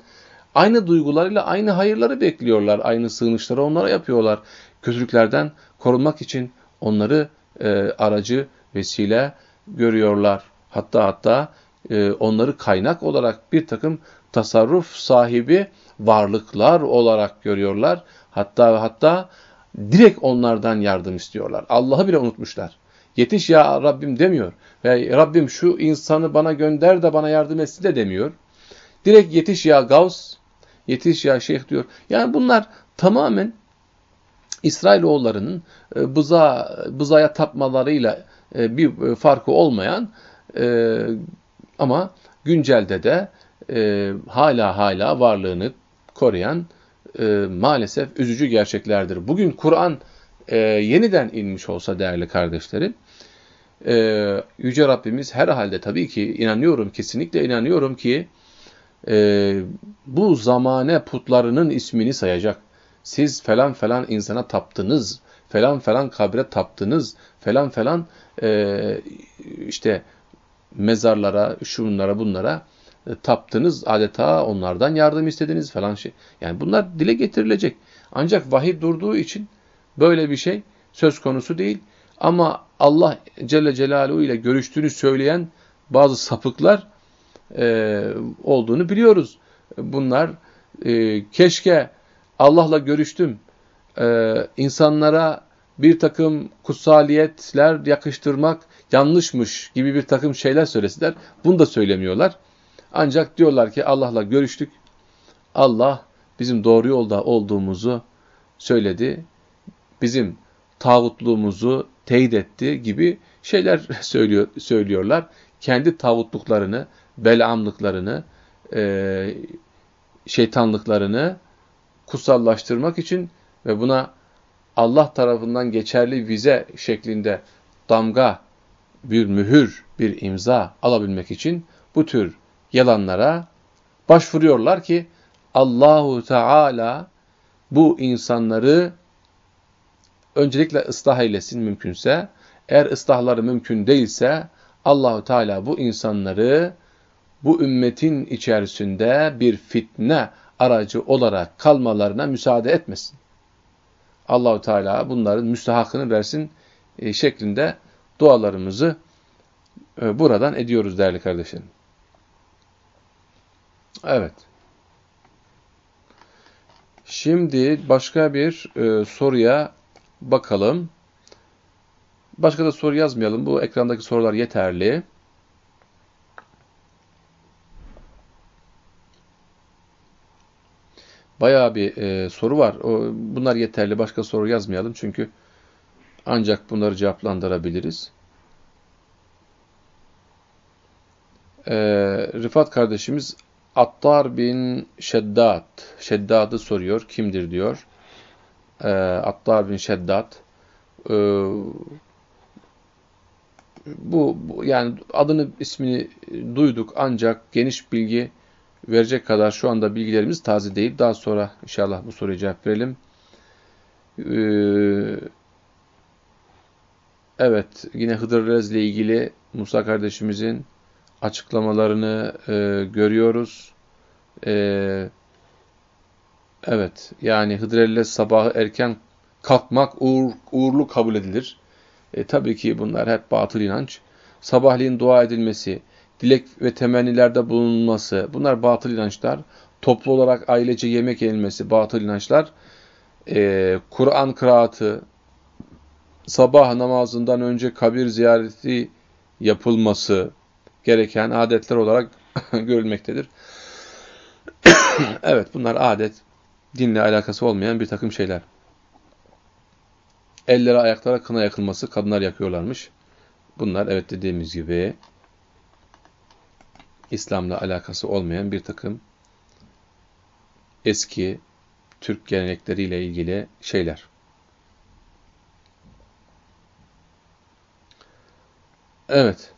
aynı duygularıyla aynı hayırları bekliyorlar. Aynı sığınışları onlara yapıyorlar. Kötülüklerden korunmak için onları e, aracı, vesile görüyorlar. Hatta hatta e, onları kaynak olarak bir takım tasarruf sahibi varlıklar olarak görüyorlar. Hatta hatta direkt onlardan yardım istiyorlar. Allah'ı bile unutmuşlar. Yetiş ya Rabbim demiyor. Ve Rabbim şu insanı bana gönder de bana yardım etsin de demiyor. Direkt yetiş ya Gavs, yetiş ya Şeyh diyor. Yani bunlar tamamen İsrailoğullarının e, bıza, bızaya tapmalarıyla e, bir farkı olmayan e, ama güncelde de hala hala varlığını koruyan e, maalesef üzücü gerçeklerdir. Bugün Kur'an e, yeniden inmiş olsa değerli kardeşlerim, e, Yüce Rabbimiz herhalde tabii ki inanıyorum, kesinlikle inanıyorum ki e, bu zamane putlarının ismini sayacak. Siz falan falan insana taptınız, falan falan kabre taptınız, falan falan e, işte mezarlara, şunlara bunlara taptınız adeta onlardan yardım istediniz falan şey. Yani bunlar dile getirilecek. Ancak vahiy durduğu için böyle bir şey söz konusu değil. Ama Allah Celle Celaluhu ile görüştüğünü söyleyen bazı sapıklar e, olduğunu biliyoruz. Bunlar e, keşke Allah'la görüştüm, e, insanlara bir takım kutsaliyetler yakıştırmak yanlışmış gibi bir takım şeyler söyleseler, bunu da söylemiyorlar. Ancak diyorlar ki Allah'la görüştük, Allah bizim doğru yolda olduğumuzu söyledi, bizim tağutluğumuzu teyit etti gibi şeyler söylüyor, söylüyorlar. Kendi tağutluklarını, belamlıklarını, e, şeytanlıklarını kutsallaştırmak için ve buna Allah tarafından geçerli vize şeklinde damga, bir mühür, bir imza alabilmek için bu tür yalanlara başvuruyorlar ki Allahu Teala bu insanları öncelikle ıslah eylesin mümkünse. Eğer ıslahları mümkün değilse Allahu Teala bu insanları bu ümmetin içerisinde bir fitne aracı olarak kalmalarına müsaade etmesin. Allahu Teala bunların müstahakını versin e, şeklinde dualarımızı e, buradan ediyoruz değerli kardeşlerim. Evet. Şimdi başka bir e, soruya bakalım. Başka da soru yazmayalım. Bu ekrandaki sorular yeterli. Bayağı bir e, soru var. O, bunlar yeterli. Başka soru yazmayalım. Çünkü ancak bunları cevaplandırabiliriz. E, Rıfat kardeşimiz Attar bin Şeddat. Şeddad'ı soruyor. Kimdir diyor. E, Attar bin Şeddat. E, bu, bu yani adını ismini duyduk ancak geniş bilgi verecek kadar şu anda bilgilerimiz taze değil. Daha sonra inşallah bu soruya cevap verelim. Ee, evet, yine Hıdır Rez ile ilgili Musa kardeşimizin açıklamalarını e, görüyoruz. E, evet, yani Hıdır Ellez sabahı erken kalkmak uğur, uğurlu kabul edilir. E, tabii ki bunlar hep batıl inanç. Sabahleyin dua edilmesi, dilek ve temennilerde bulunması, bunlar batıl inançlar. Toplu olarak ailece yemek yenilmesi, batıl inançlar. Ee, Kur'an kıraatı, sabah namazından önce kabir ziyareti yapılması gereken adetler olarak görülmektedir. evet bunlar adet, dinle alakası olmayan bir takım şeyler. Ellere ayaklara kına yakılması, kadınlar yakıyorlarmış. Bunlar evet dediğimiz gibi İslam'la alakası olmayan bir takım eski Türk gelenekleriyle ilgili şeyler. Evet.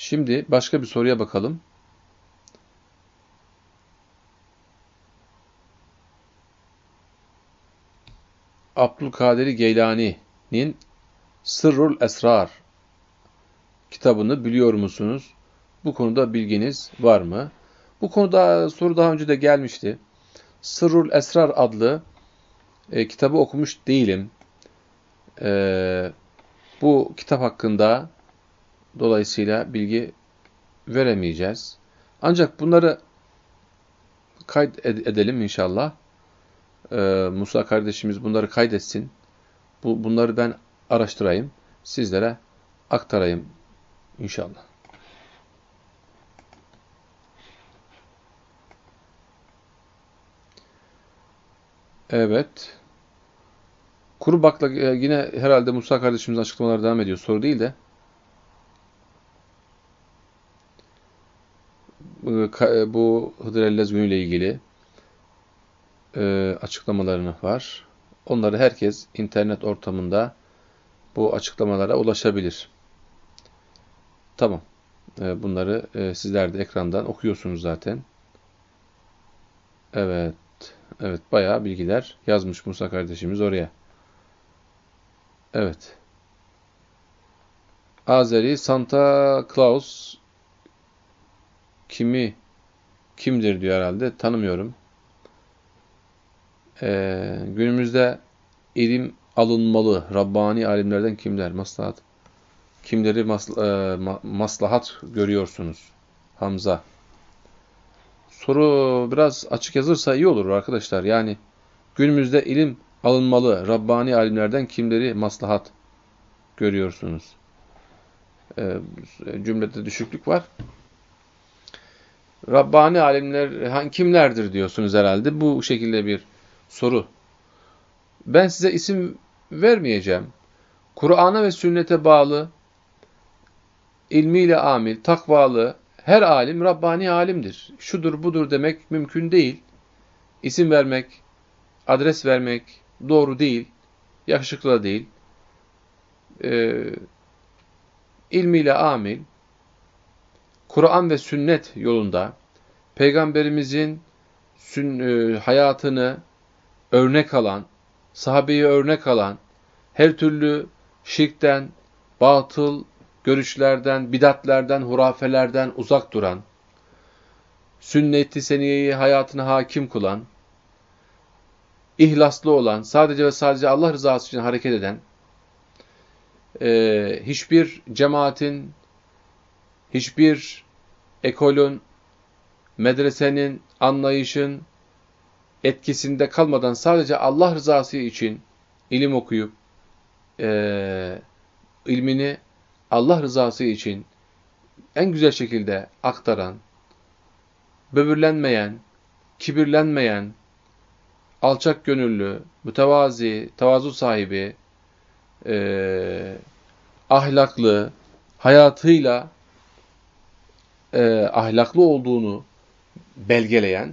Şimdi başka bir soruya bakalım. Abdülkadir Geylani'nin Sırrul Esrar kitabını biliyor musunuz? Bu konuda bilginiz var mı? Bu konuda soru daha önce de gelmişti. Sırrul Esrar adlı e, kitabı okumuş değilim. E, bu kitap hakkında dolayısıyla bilgi veremeyeceğiz. Ancak bunları kaydet edelim inşallah. E, Musa kardeşimiz bunları kaydetsin. Bu, bunları ben araştırayım. Sizlere aktarayım İnşallah. Evet. Kuru bakla e, yine herhalde Musa kardeşimizin açıklamaları devam ediyor. Soru değil de. Bu Hıdır Ellez ile ilgili e, açıklamalarını var. Onları herkes internet ortamında bu açıklamalara ulaşabilir. Tamam. Ee, bunları e, sizler de ekrandan okuyorsunuz zaten. Evet. Evet. Bayağı bilgiler yazmış Musa kardeşimiz oraya. Evet. Azeri Santa Claus kimi kimdir diyor herhalde. Tanımıyorum. Ee, günümüzde ilim alınmalı. Rabbani alimlerden kimler? Maslahat. Kimleri masla, e, maslahat görüyorsunuz? Hamza. Soru biraz açık yazırsa iyi olur arkadaşlar. Yani günümüzde ilim alınmalı. Rabbani alimlerden kimleri maslahat görüyorsunuz? Ee, cümlede düşüklük var. Rabbani alimler kimlerdir diyorsunuz herhalde. Bu şekilde bir soru. Ben size isim vermeyeceğim. Kur'an'a ve sünnete bağlı, ilmiyle amil, takvalı, her alim Rabbani alimdir. Şudur budur demek mümkün değil. İsim vermek, adres vermek doğru değil, yakışıklı değil. Ee, ilmiyle amil, Kur'an ve sünnet yolunda Peygamberimizin e, hayatını örnek alan, sahabeyi örnek alan, her türlü şirkten, batıl görüşlerden, bidatlerden, hurafelerden uzak duran, sünnet-i seniyeyi hayatına hakim kılan, ihlaslı olan, sadece ve sadece Allah rızası için hareket eden, e, hiçbir cemaatin, hiçbir ekolün, medresenin, anlayışın etkisinde kalmadan sadece Allah rızası için ilim okuyup, e, ilmini Allah rızası için en güzel şekilde aktaran, böbürlenmeyen, kibirlenmeyen, alçak gönüllü, mütevazi, tavazu sahibi, e, ahlaklı, hayatıyla e, ahlaklı olduğunu belgeleyen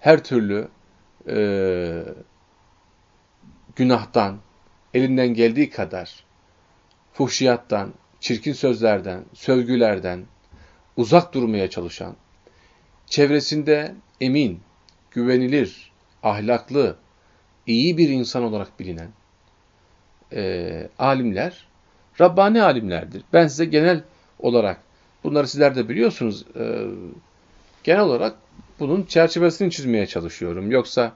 her türlü e, günahtan, elinden geldiği kadar fuhşiyattan, çirkin sözlerden, sövgülerden uzak durmaya çalışan, çevresinde emin, güvenilir, ahlaklı, iyi bir insan olarak bilinen e, alimler, Rabbani alimlerdir. Ben size genel olarak, bunları sizler de biliyorsunuz, e, genel olarak bunun çerçevesini çizmeye çalışıyorum. Yoksa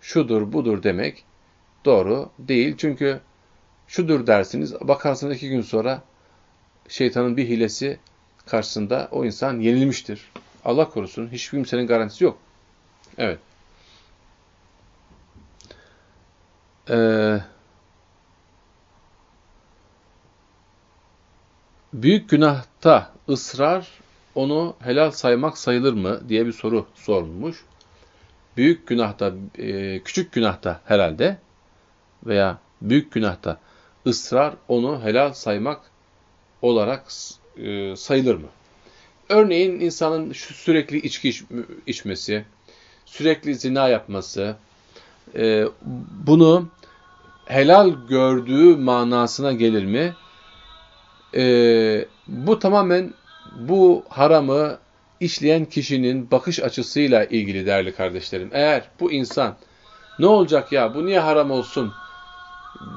şudur budur demek doğru değil. Çünkü şudur dersiniz, bakarsınız iki gün sonra şeytanın bir hilesi karşısında o insan yenilmiştir. Allah korusun, hiç kimsenin garantisi yok. Evet. Ee, büyük günahta ısrar onu helal saymak sayılır mı diye bir soru sorulmuş. Büyük günahta, e, küçük günahta herhalde veya büyük günahta ısrar onu helal saymak olarak e, sayılır mı? Örneğin insanın sürekli içki iç, içmesi, sürekli zina yapması, e, bunu helal gördüğü manasına gelir mi? E, bu tamamen bu haramı işleyen kişinin bakış açısıyla ilgili değerli kardeşlerim. Eğer bu insan ne olacak ya bu niye haram olsun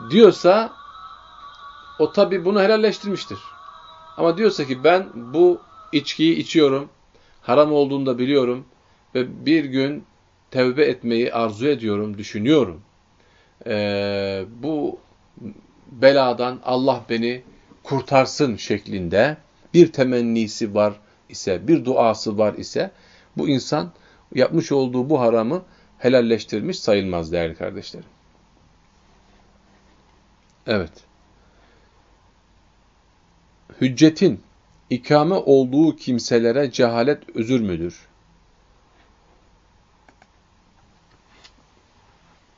diyorsa o tabi bunu helalleştirmiştir. Ama diyorsa ki ben bu içkiyi içiyorum, haram olduğunu da biliyorum ve bir gün tevbe etmeyi arzu ediyorum, düşünüyorum. Ee, bu beladan Allah beni kurtarsın şeklinde bir temennisi var ise, bir duası var ise bu insan yapmış olduğu bu haramı helalleştirmiş sayılmaz değerli kardeşlerim. Evet hüccetin ikame olduğu kimselere cehalet özür müdür?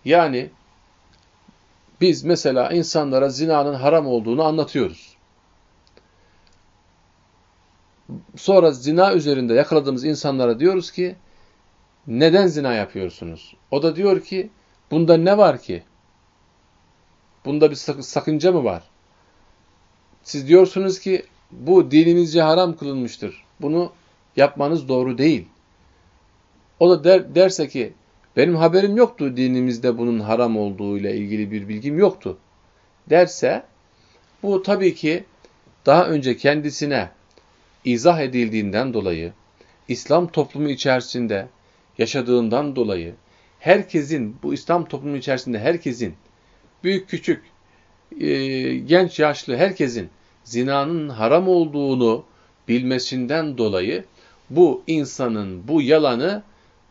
Yani biz mesela insanlara zinanın haram olduğunu anlatıyoruz. Sonra zina üzerinde yakaladığımız insanlara diyoruz ki neden zina yapıyorsunuz? O da diyor ki bunda ne var ki? Bunda bir sakınca mı var? Siz diyorsunuz ki bu dinimizce haram kılınmıştır. Bunu yapmanız doğru değil. O da der, derse ki benim haberim yoktu dinimizde bunun haram olduğu ile ilgili bir bilgim yoktu. Derse bu tabii ki daha önce kendisine izah edildiğinden dolayı, İslam toplumu içerisinde yaşadığından dolayı, herkesin, bu İslam toplumu içerisinde herkesin, büyük küçük, e, genç yaşlı herkesin zinanın haram olduğunu bilmesinden dolayı bu insanın bu yalanı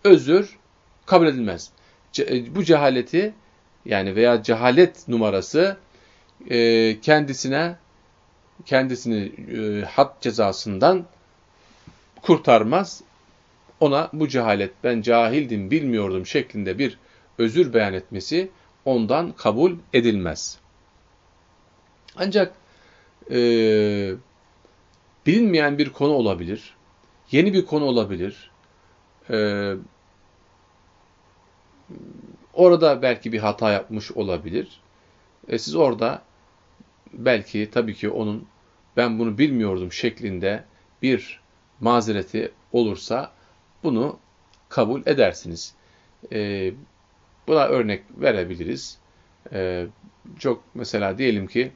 özür kabul edilmez. Ce bu cehaleti yani veya cehalet numarası e, kendisine kendisini e, had cezasından kurtarmaz. Ona bu cehalet ben cahildim bilmiyordum şeklinde bir özür beyan etmesi ondan kabul edilmez. Ancak e, bilinmeyen bir konu olabilir, yeni bir konu olabilir, e, orada belki bir hata yapmış olabilir. E, siz orada belki tabii ki onun ben bunu bilmiyordum şeklinde bir mazereti olursa bunu kabul edersiniz. E, buna örnek verebiliriz. E, çok mesela diyelim ki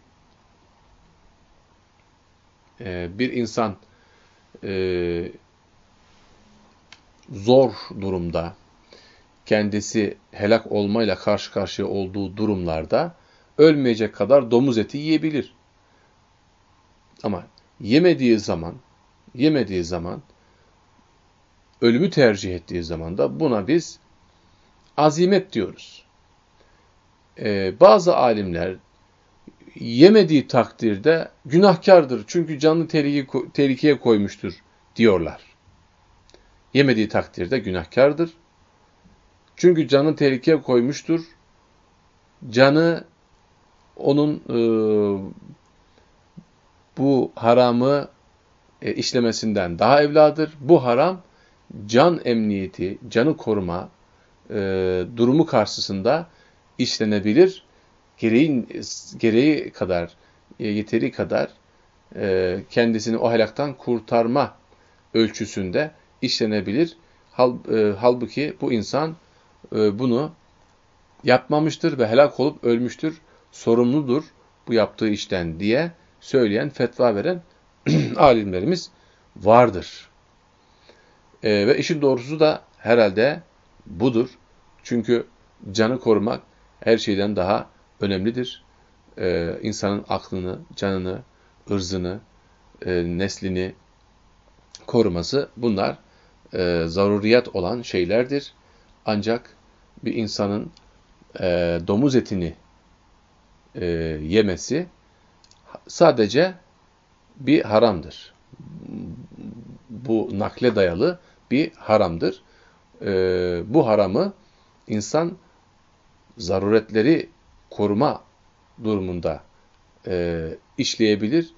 e, bir insan e, zor durumda, kendisi helak olmayla karşı karşıya olduğu durumlarda ölmeyecek kadar domuz eti yiyebilir. Ama yemediği zaman, yemediği zaman, ölümü tercih ettiği zaman da buna biz azimet diyoruz. Ee, bazı alimler yemediği takdirde günahkardır. Çünkü canını tehlikeye koymuştur diyorlar. Yemediği takdirde günahkardır. Çünkü canı tehlikeye koymuştur. Canı onun e, bu haramı e, işlemesinden daha evladır. Bu haram can emniyeti, canı koruma e, durumu karşısında işlenebilir gereğin, gereği kadar, yeteri kadar kendisini o helaktan kurtarma ölçüsünde işlenebilir. Hal, halbuki bu insan bunu yapmamıştır ve helak olup ölmüştür, sorumludur bu yaptığı işten diye söyleyen, fetva veren alimlerimiz vardır. E, ve işin doğrusu da herhalde budur. Çünkü canı korumak her şeyden daha önemlidir. Ee, insanın aklını, canını, ırzını, e, neslini koruması bunlar e, zaruriyat olan şeylerdir. Ancak bir insanın e, domuz etini e, yemesi sadece bir haramdır. Bu nakle dayalı bir haramdır. E, bu haramı insan zaruretleri koruma durumunda e, işleyebilir.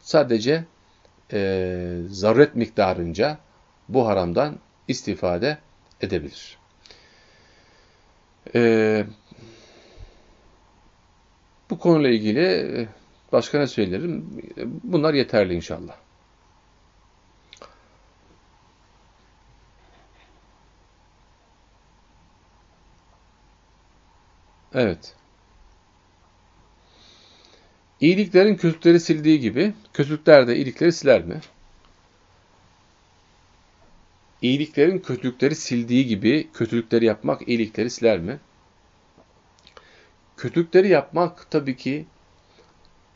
Sadece e, zaruret miktarınca bu haramdan istifade edebilir. E, konuyla ilgili e, başka ne söylerim? Bunlar yeterli inşallah. Evet. İyiliklerin kötülükleri sildiği gibi, kötülükler de iyilikleri siler mi? İyiliklerin kötülükleri sildiği gibi, kötülükleri yapmak iyilikleri siler mi? Kötülükleri yapmak tabii ki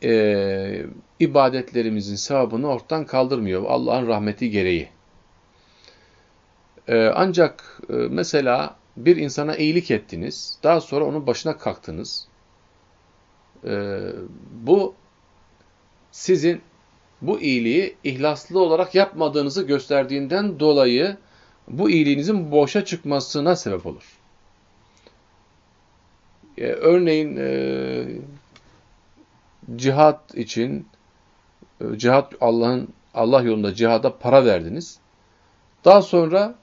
e, ibadetlerimizin sevabını ortadan kaldırmıyor. Allah'ın rahmeti gereği. E, ancak e, mesela bir insana iyilik ettiniz, daha sonra onun başına kalktınız e, bu sizin bu iyiliği ihlaslı olarak yapmadığınızı gösterdiğinden dolayı bu iyiliğinizin boşa çıkmasına sebep olur. E, örneğin e, cihat için e, cihat Allah'ın Allah yolunda cihada para verdiniz. Daha sonra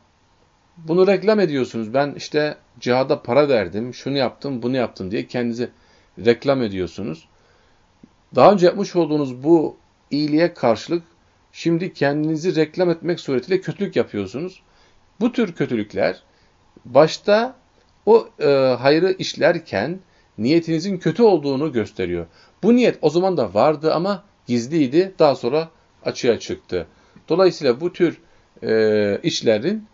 bunu reklam ediyorsunuz. Ben işte cihada para verdim, şunu yaptım, bunu yaptım diye kendinize reklam ediyorsunuz. Daha önce yapmış olduğunuz bu iyiliğe karşılık şimdi kendinizi reklam etmek suretiyle kötülük yapıyorsunuz. Bu tür kötülükler başta o e, hayrı işlerken niyetinizin kötü olduğunu gösteriyor. Bu niyet o zaman da vardı ama gizliydi. Daha sonra açığa çıktı. Dolayısıyla bu tür e, işlerin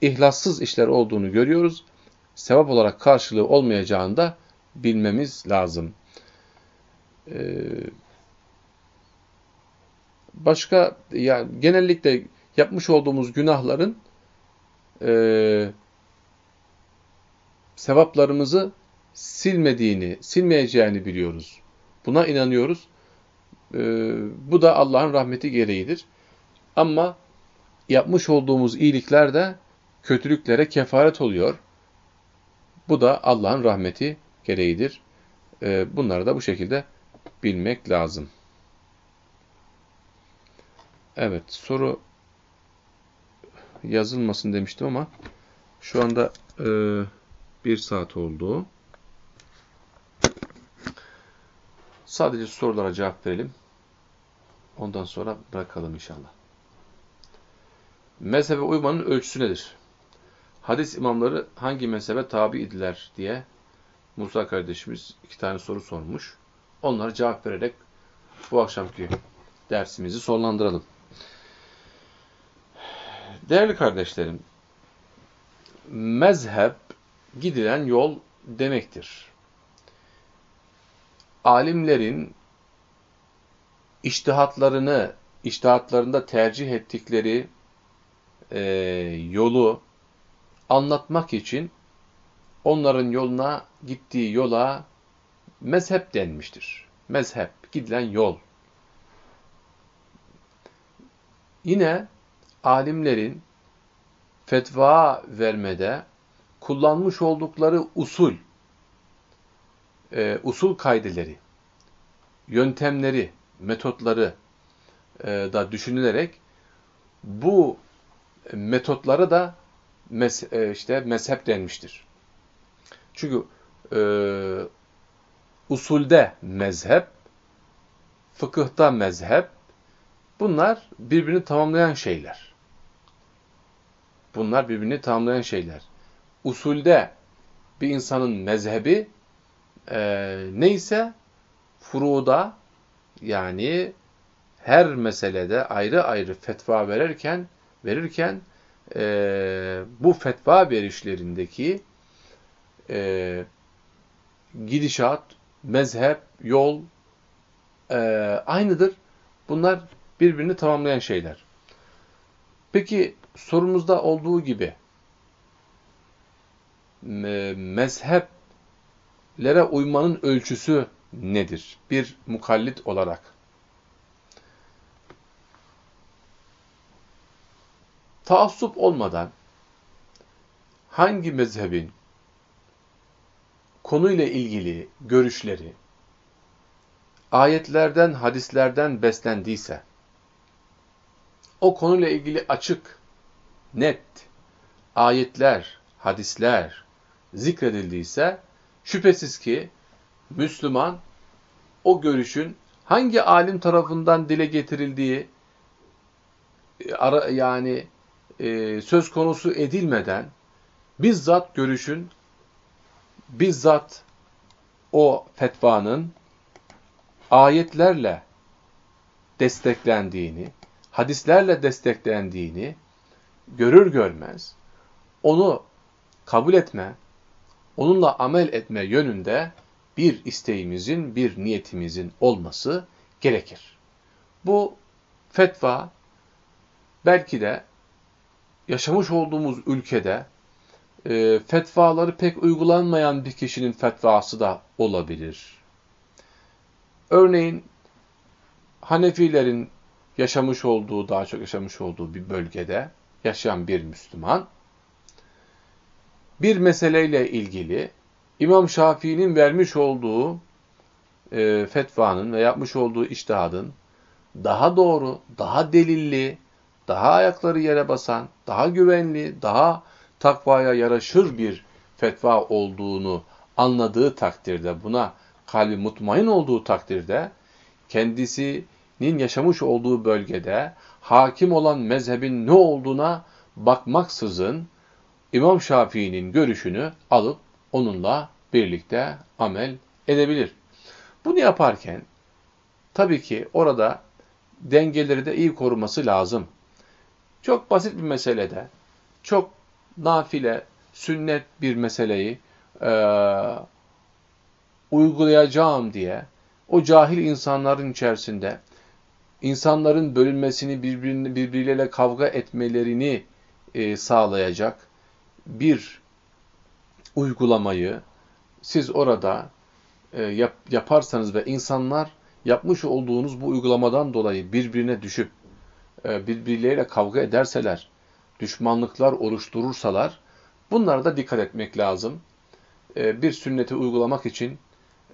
ihlassız işler olduğunu görüyoruz. Sevap olarak karşılığı olmayacağını da bilmemiz lazım. Ee, başka yani genellikle yapmış olduğumuz günahların e, sevaplarımızı silmediğini, silmeyeceğini biliyoruz. Buna inanıyoruz. E, bu da Allah'ın rahmeti gereğidir. Ama yapmış olduğumuz iyilikler de kötülüklere kefaret oluyor. Bu da Allah'ın rahmeti gereğidir. E, bunları da bu şekilde bilmek lazım. Evet, soru yazılmasın demiştim ama şu anda e, bir saat oldu. Sadece sorulara cevap verelim. Ondan sonra bırakalım inşallah. Mezhebe uymanın ölçüsü nedir? Hadis imamları hangi mezhebe tabi idiler diye Musa kardeşimiz iki tane soru sormuş. Onlara cevap vererek bu akşamki dersimizi sonlandıralım. Değerli kardeşlerim, mezhep gidilen yol demektir. Alimlerin iştihatlarını, iştihatlarında tercih ettikleri e, yolu anlatmak için onların yoluna gittiği yola mezhep denmiştir. Mezhep, gidilen yol. Yine alimlerin fetva vermede kullanmış oldukları usul, e, usul kaydeleri, yöntemleri, metotları e, da düşünülerek bu metotları da mez, e, işte mezhep denmiştir. Çünkü e, usulde mezhep, fıkıhta mezhep, bunlar birbirini tamamlayan şeyler. Bunlar birbirini tamamlayan şeyler. Usulde bir insanın mezhebi e, neyse furuda yani her meselede ayrı ayrı fetva verirken verirken e, bu fetva verişlerindeki e, gidişat, mezhep, yol e, aynıdır. Bunlar birbirini tamamlayan şeyler. Peki sorumuzda olduğu gibi mezheplere uymanın ölçüsü nedir? Bir mukallit olarak. Taassup olmadan hangi mezhebin konuyla ilgili görüşleri ayetlerden, hadislerden beslendiyse, o konuyla ilgili açık, net ayetler, hadisler zikredildiyse, şüphesiz ki Müslüman o görüşün hangi alim tarafından dile getirildiği yani e, söz konusu edilmeden bizzat görüşün bizzat o fetvanın ayetlerle desteklendiğini, hadislerle desteklendiğini görür görmez onu kabul etme, onunla amel etme yönünde bir isteğimizin, bir niyetimizin olması gerekir. Bu fetva belki de yaşamış olduğumuz ülkede e, fetvaları pek uygulanmayan bir kişinin fetvası da olabilir. Örneğin Hanefilerin yaşamış olduğu, daha çok yaşamış olduğu bir bölgede yaşayan bir Müslüman, bir meseleyle ilgili İmam Şafii'nin vermiş olduğu e, fetvanın ve yapmış olduğu iştihadın daha doğru, daha delilli, daha ayakları yere basan, daha güvenli, daha takvaya yaraşır bir fetva olduğunu anladığı takdirde, buna kalbi mutmain olduğu takdirde, kendisinin yaşamış olduğu bölgede hakim olan mezhebin ne olduğuna bakmaksızın İmam Şafii'nin görüşünü alıp onunla birlikte amel edebilir. Bunu yaparken tabii ki orada dengeleri de iyi koruması lazım. Çok basit bir meselede, çok nafile, sünnet bir meseleyi e, uygulayacağım diye o cahil insanların içerisinde insanların bölünmesini, birbirini, birbirleriyle kavga etmelerini e, sağlayacak bir uygulamayı siz orada e, yap, yaparsanız ve insanlar yapmış olduğunuz bu uygulamadan dolayı birbirine düşüp e, birbirleriyle kavga ederseler, düşmanlıklar oluşturursalar bunlara da dikkat etmek lazım. E, bir sünneti uygulamak için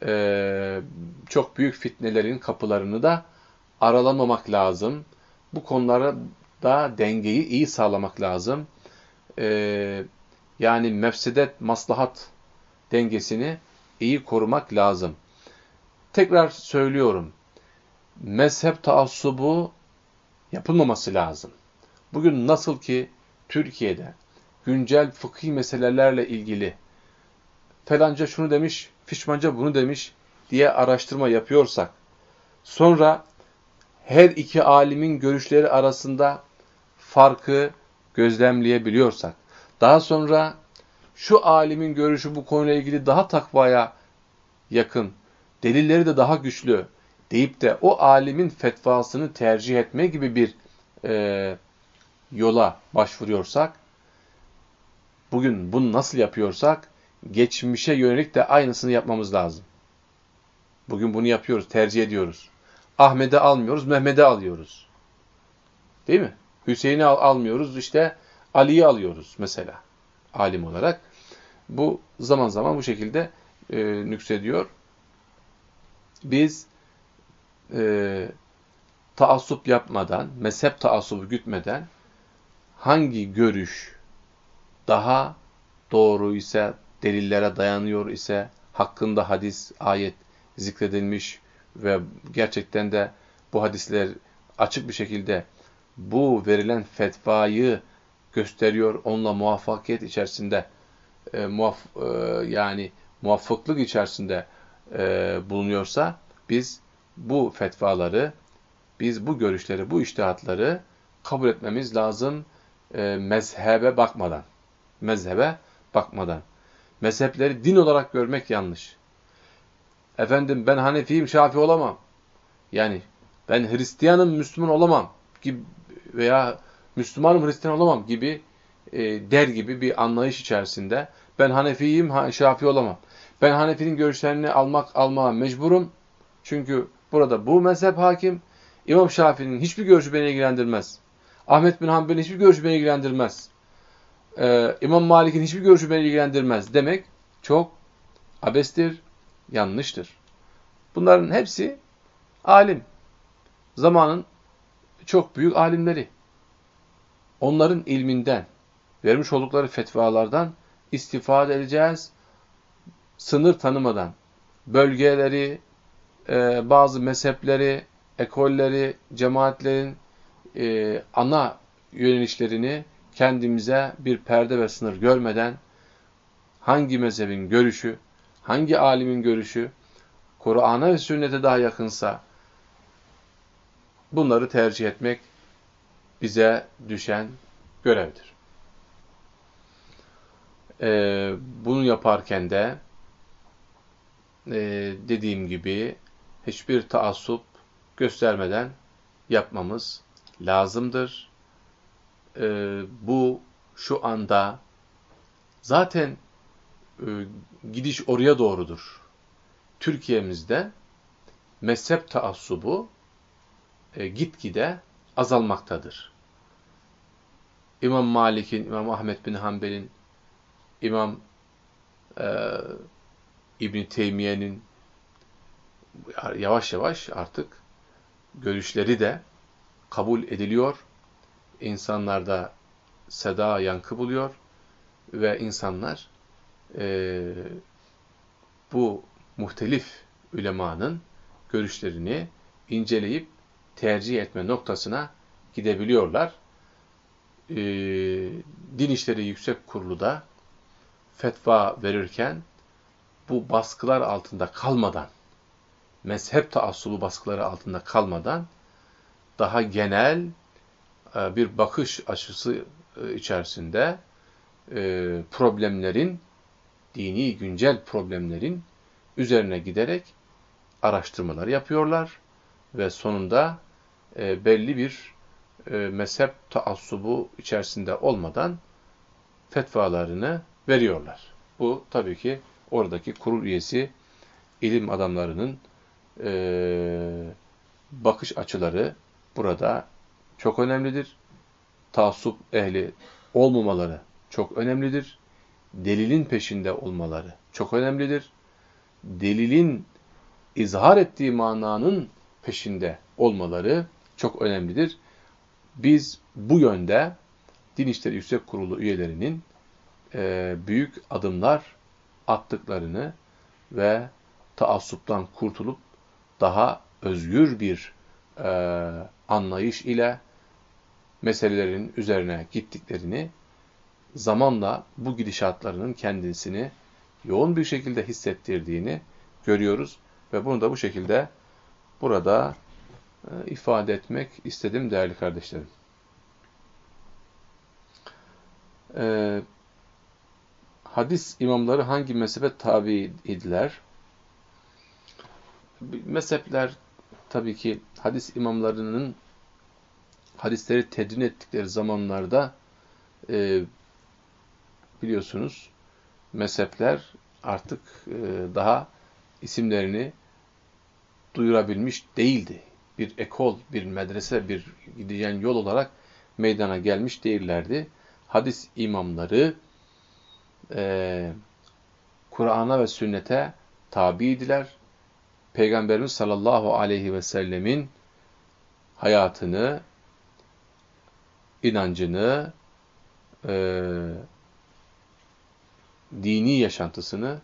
e, çok büyük fitnelerin kapılarını da aralamamak lazım. Bu konulara da dengeyi iyi sağlamak lazım. E, yani mefsedet, maslahat dengesini iyi korumak lazım. Tekrar söylüyorum. Mezhep taassubu yapılmaması lazım. Bugün nasıl ki Türkiye'de güncel fıkhi meselelerle ilgili falanca şunu demiş, fişmanca bunu demiş diye araştırma yapıyorsak, sonra her iki alimin görüşleri arasında farkı gözlemleyebiliyorsak, daha sonra şu alimin görüşü bu konuyla ilgili daha takvaya yakın, delilleri de daha güçlü deyip de o alimin fetvasını tercih etme gibi bir e, yola başvuruyorsak, bugün bunu nasıl yapıyorsak, geçmişe yönelik de aynısını yapmamız lazım. Bugün bunu yapıyoruz, tercih ediyoruz. Ahmet'e almıyoruz, Mehmet'e alıyoruz. Değil mi? Hüseyin'i al almıyoruz, işte Ali'yi alıyoruz mesela alim olarak. Bu zaman zaman bu şekilde e, nüksediyor. Biz e, taassup yapmadan, mezhep taassubu gütmeden hangi görüş daha doğru ise, delillere dayanıyor ise, hakkında hadis, ayet zikredilmiş ve gerçekten de bu hadisler açık bir şekilde bu verilen fetvayı gösteriyor, onunla muvaffakiyet içerisinde e, muaf, e, yani muvaffaklık içerisinde e, bulunuyorsa biz bu fetvaları, biz bu görüşleri, bu iştihatları kabul etmemiz lazım e, mezhebe bakmadan. Mezhebe bakmadan. Mezhepleri din olarak görmek yanlış. Efendim ben Hanefiyim, Şafi olamam. Yani ben Hristiyanım, Müslüman olamam gibi veya Müslümanım, Hristiyan olamam gibi e, der gibi bir anlayış içerisinde ben Hanefiyim, Şafi olamam. Ben Hanefi'nin görüşlerini almak almaya mecburum. Çünkü burada bu mezhep hakim. İmam Şafii'nin hiçbir görüşü beni ilgilendirmez. Ahmet bin Hanbel'in hiçbir görüşü beni ilgilendirmez. Ee, İmam Malik'in hiçbir görüşü beni ilgilendirmez demek çok abestir, yanlıştır. Bunların hepsi alim. Zamanın çok büyük alimleri. Onların ilminden, vermiş oldukları fetvalardan istifade edeceğiz. Sınır tanımadan, bölgeleri, e, bazı mezhepleri, ekolleri, cemaatlerin e, ana yönelişlerini kendimize bir perde ve sınır görmeden hangi mezhebin görüşü, hangi alimin görüşü Kur'an'a ve sünnete daha yakınsa bunları tercih etmek bize düşen görevdir. Ee, bunu yaparken de e, dediğim gibi hiçbir taassup göstermeden yapmamız lazımdır. Ee, bu şu anda zaten e, gidiş oraya doğrudur. Türkiye'mizde mezhep taassubu e, gitgide azalmaktadır. İmam Malik'in, İmam Ahmet bin Hanbel'in, İmam e, İbn Teymiye'nin yavaş yavaş artık görüşleri de kabul ediliyor. İnsanlarda seda yankı buluyor ve insanlar e, bu muhtelif ülemanın görüşlerini inceleyip tercih etme noktasına gidebiliyorlar. E, Din İşleri Yüksek Kurulu da fetva verirken bu baskılar altında kalmadan, mezhep taassubu baskıları altında kalmadan daha genel e, bir bakış açısı e, içerisinde e, problemlerin, dini güncel problemlerin üzerine giderek araştırmalar yapıyorlar ve sonunda e, belli bir e, mezhep taassubu içerisinde olmadan fetvalarını veriyorlar. Bu tabii ki oradaki kurul üyesi ilim adamlarının e, bakış açıları burada çok önemlidir. Taassup ehli olmamaları çok önemlidir. Delilin peşinde olmaları çok önemlidir. Delilin izhar ettiği mananın peşinde olmaları çok önemlidir. Biz bu yönde Din İşleri Yüksek Kurulu üyelerinin e, büyük adımlar attıklarını ve taassuptan kurtulup daha özgür bir e, anlayış ile meselelerin üzerine gittiklerini zamanla bu gidişatlarının kendisini yoğun bir şekilde hissettirdiğini görüyoruz ve bunu da bu şekilde burada ifade etmek istedim değerli kardeşlerim. E, hadis imamları hangi mezhebe tabi idiler? Mezhepler tabii ki hadis imamlarının hadisleri tedrin ettikleri zamanlarda e, biliyorsunuz mezhepler artık e, daha isimlerini duyurabilmiş değildi. Bir ekol, bir medrese, bir gideceğin yol olarak meydana gelmiş değillerdi. Hadis imamları e, Kur'an'a ve sünnete tabiydiler. Peygamberimiz sallallahu aleyhi ve sellemin hayatını, inancını, e, dini yaşantısını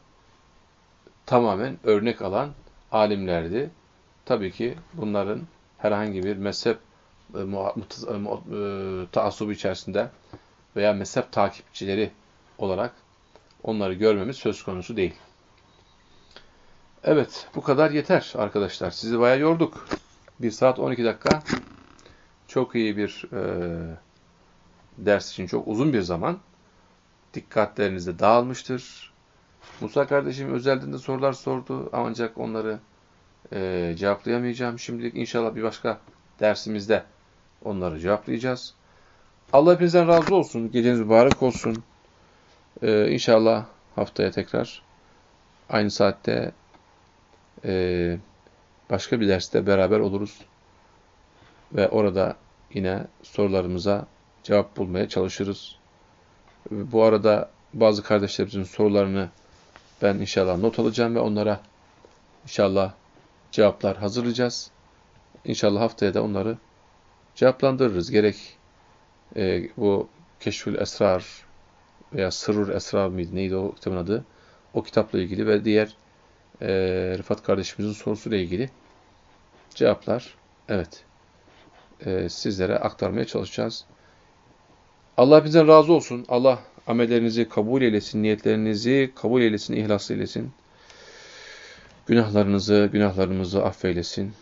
tamamen örnek alan alimlerdi. Tabii ki bunların herhangi bir mezhep e, e, e, taassubu içerisinde veya mezhep takipçileri olarak onları görmemiz söz konusu değil. Evet, bu kadar yeter arkadaşlar. Sizi bayağı yorduk. 1 saat 12 dakika. Çok iyi bir e, ders için çok uzun bir zaman. Dikkatleriniz de dağılmıştır. Musa kardeşim özelden de sorular sordu. Ancak onları e, cevaplayamayacağım. Şimdilik inşallah bir başka dersimizde onları cevaplayacağız. Allah hepinizden razı olsun. Geceniz mübarek olsun. Ee, inşallah haftaya tekrar aynı saatte e, başka bir derste beraber oluruz. Ve orada yine sorularımıza cevap bulmaya çalışırız. Bu arada bazı kardeşlerimizin sorularını ben inşallah not alacağım ve onlara inşallah cevaplar hazırlayacağız. İnşallah haftaya da onları cevaplandırırız. Gerek e, bu Keşfül Esrar veya Sırrur Esrar mıydı? Neydi o kitabın adı? O kitapla ilgili ve diğer e, Rıfat kardeşimizin sorusuyla ilgili cevaplar evet e, sizlere aktarmaya çalışacağız. Allah bizden razı olsun. Allah amellerinizi kabul eylesin, niyetlerinizi kabul eylesin, ihlas eylesin. Günahlarınızı, günahlarımızı affeylesin.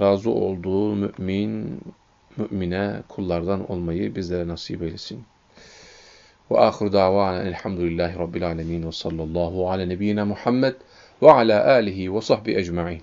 Razı olduğu mümin, mümine kullardan olmayı bizlere nasip eylesin. Ve ahir davana elhamdülillahi rabbil alemin ve sallallahu ala nebiyyina Muhammed ve ala alihi ve sahbi ecma'in.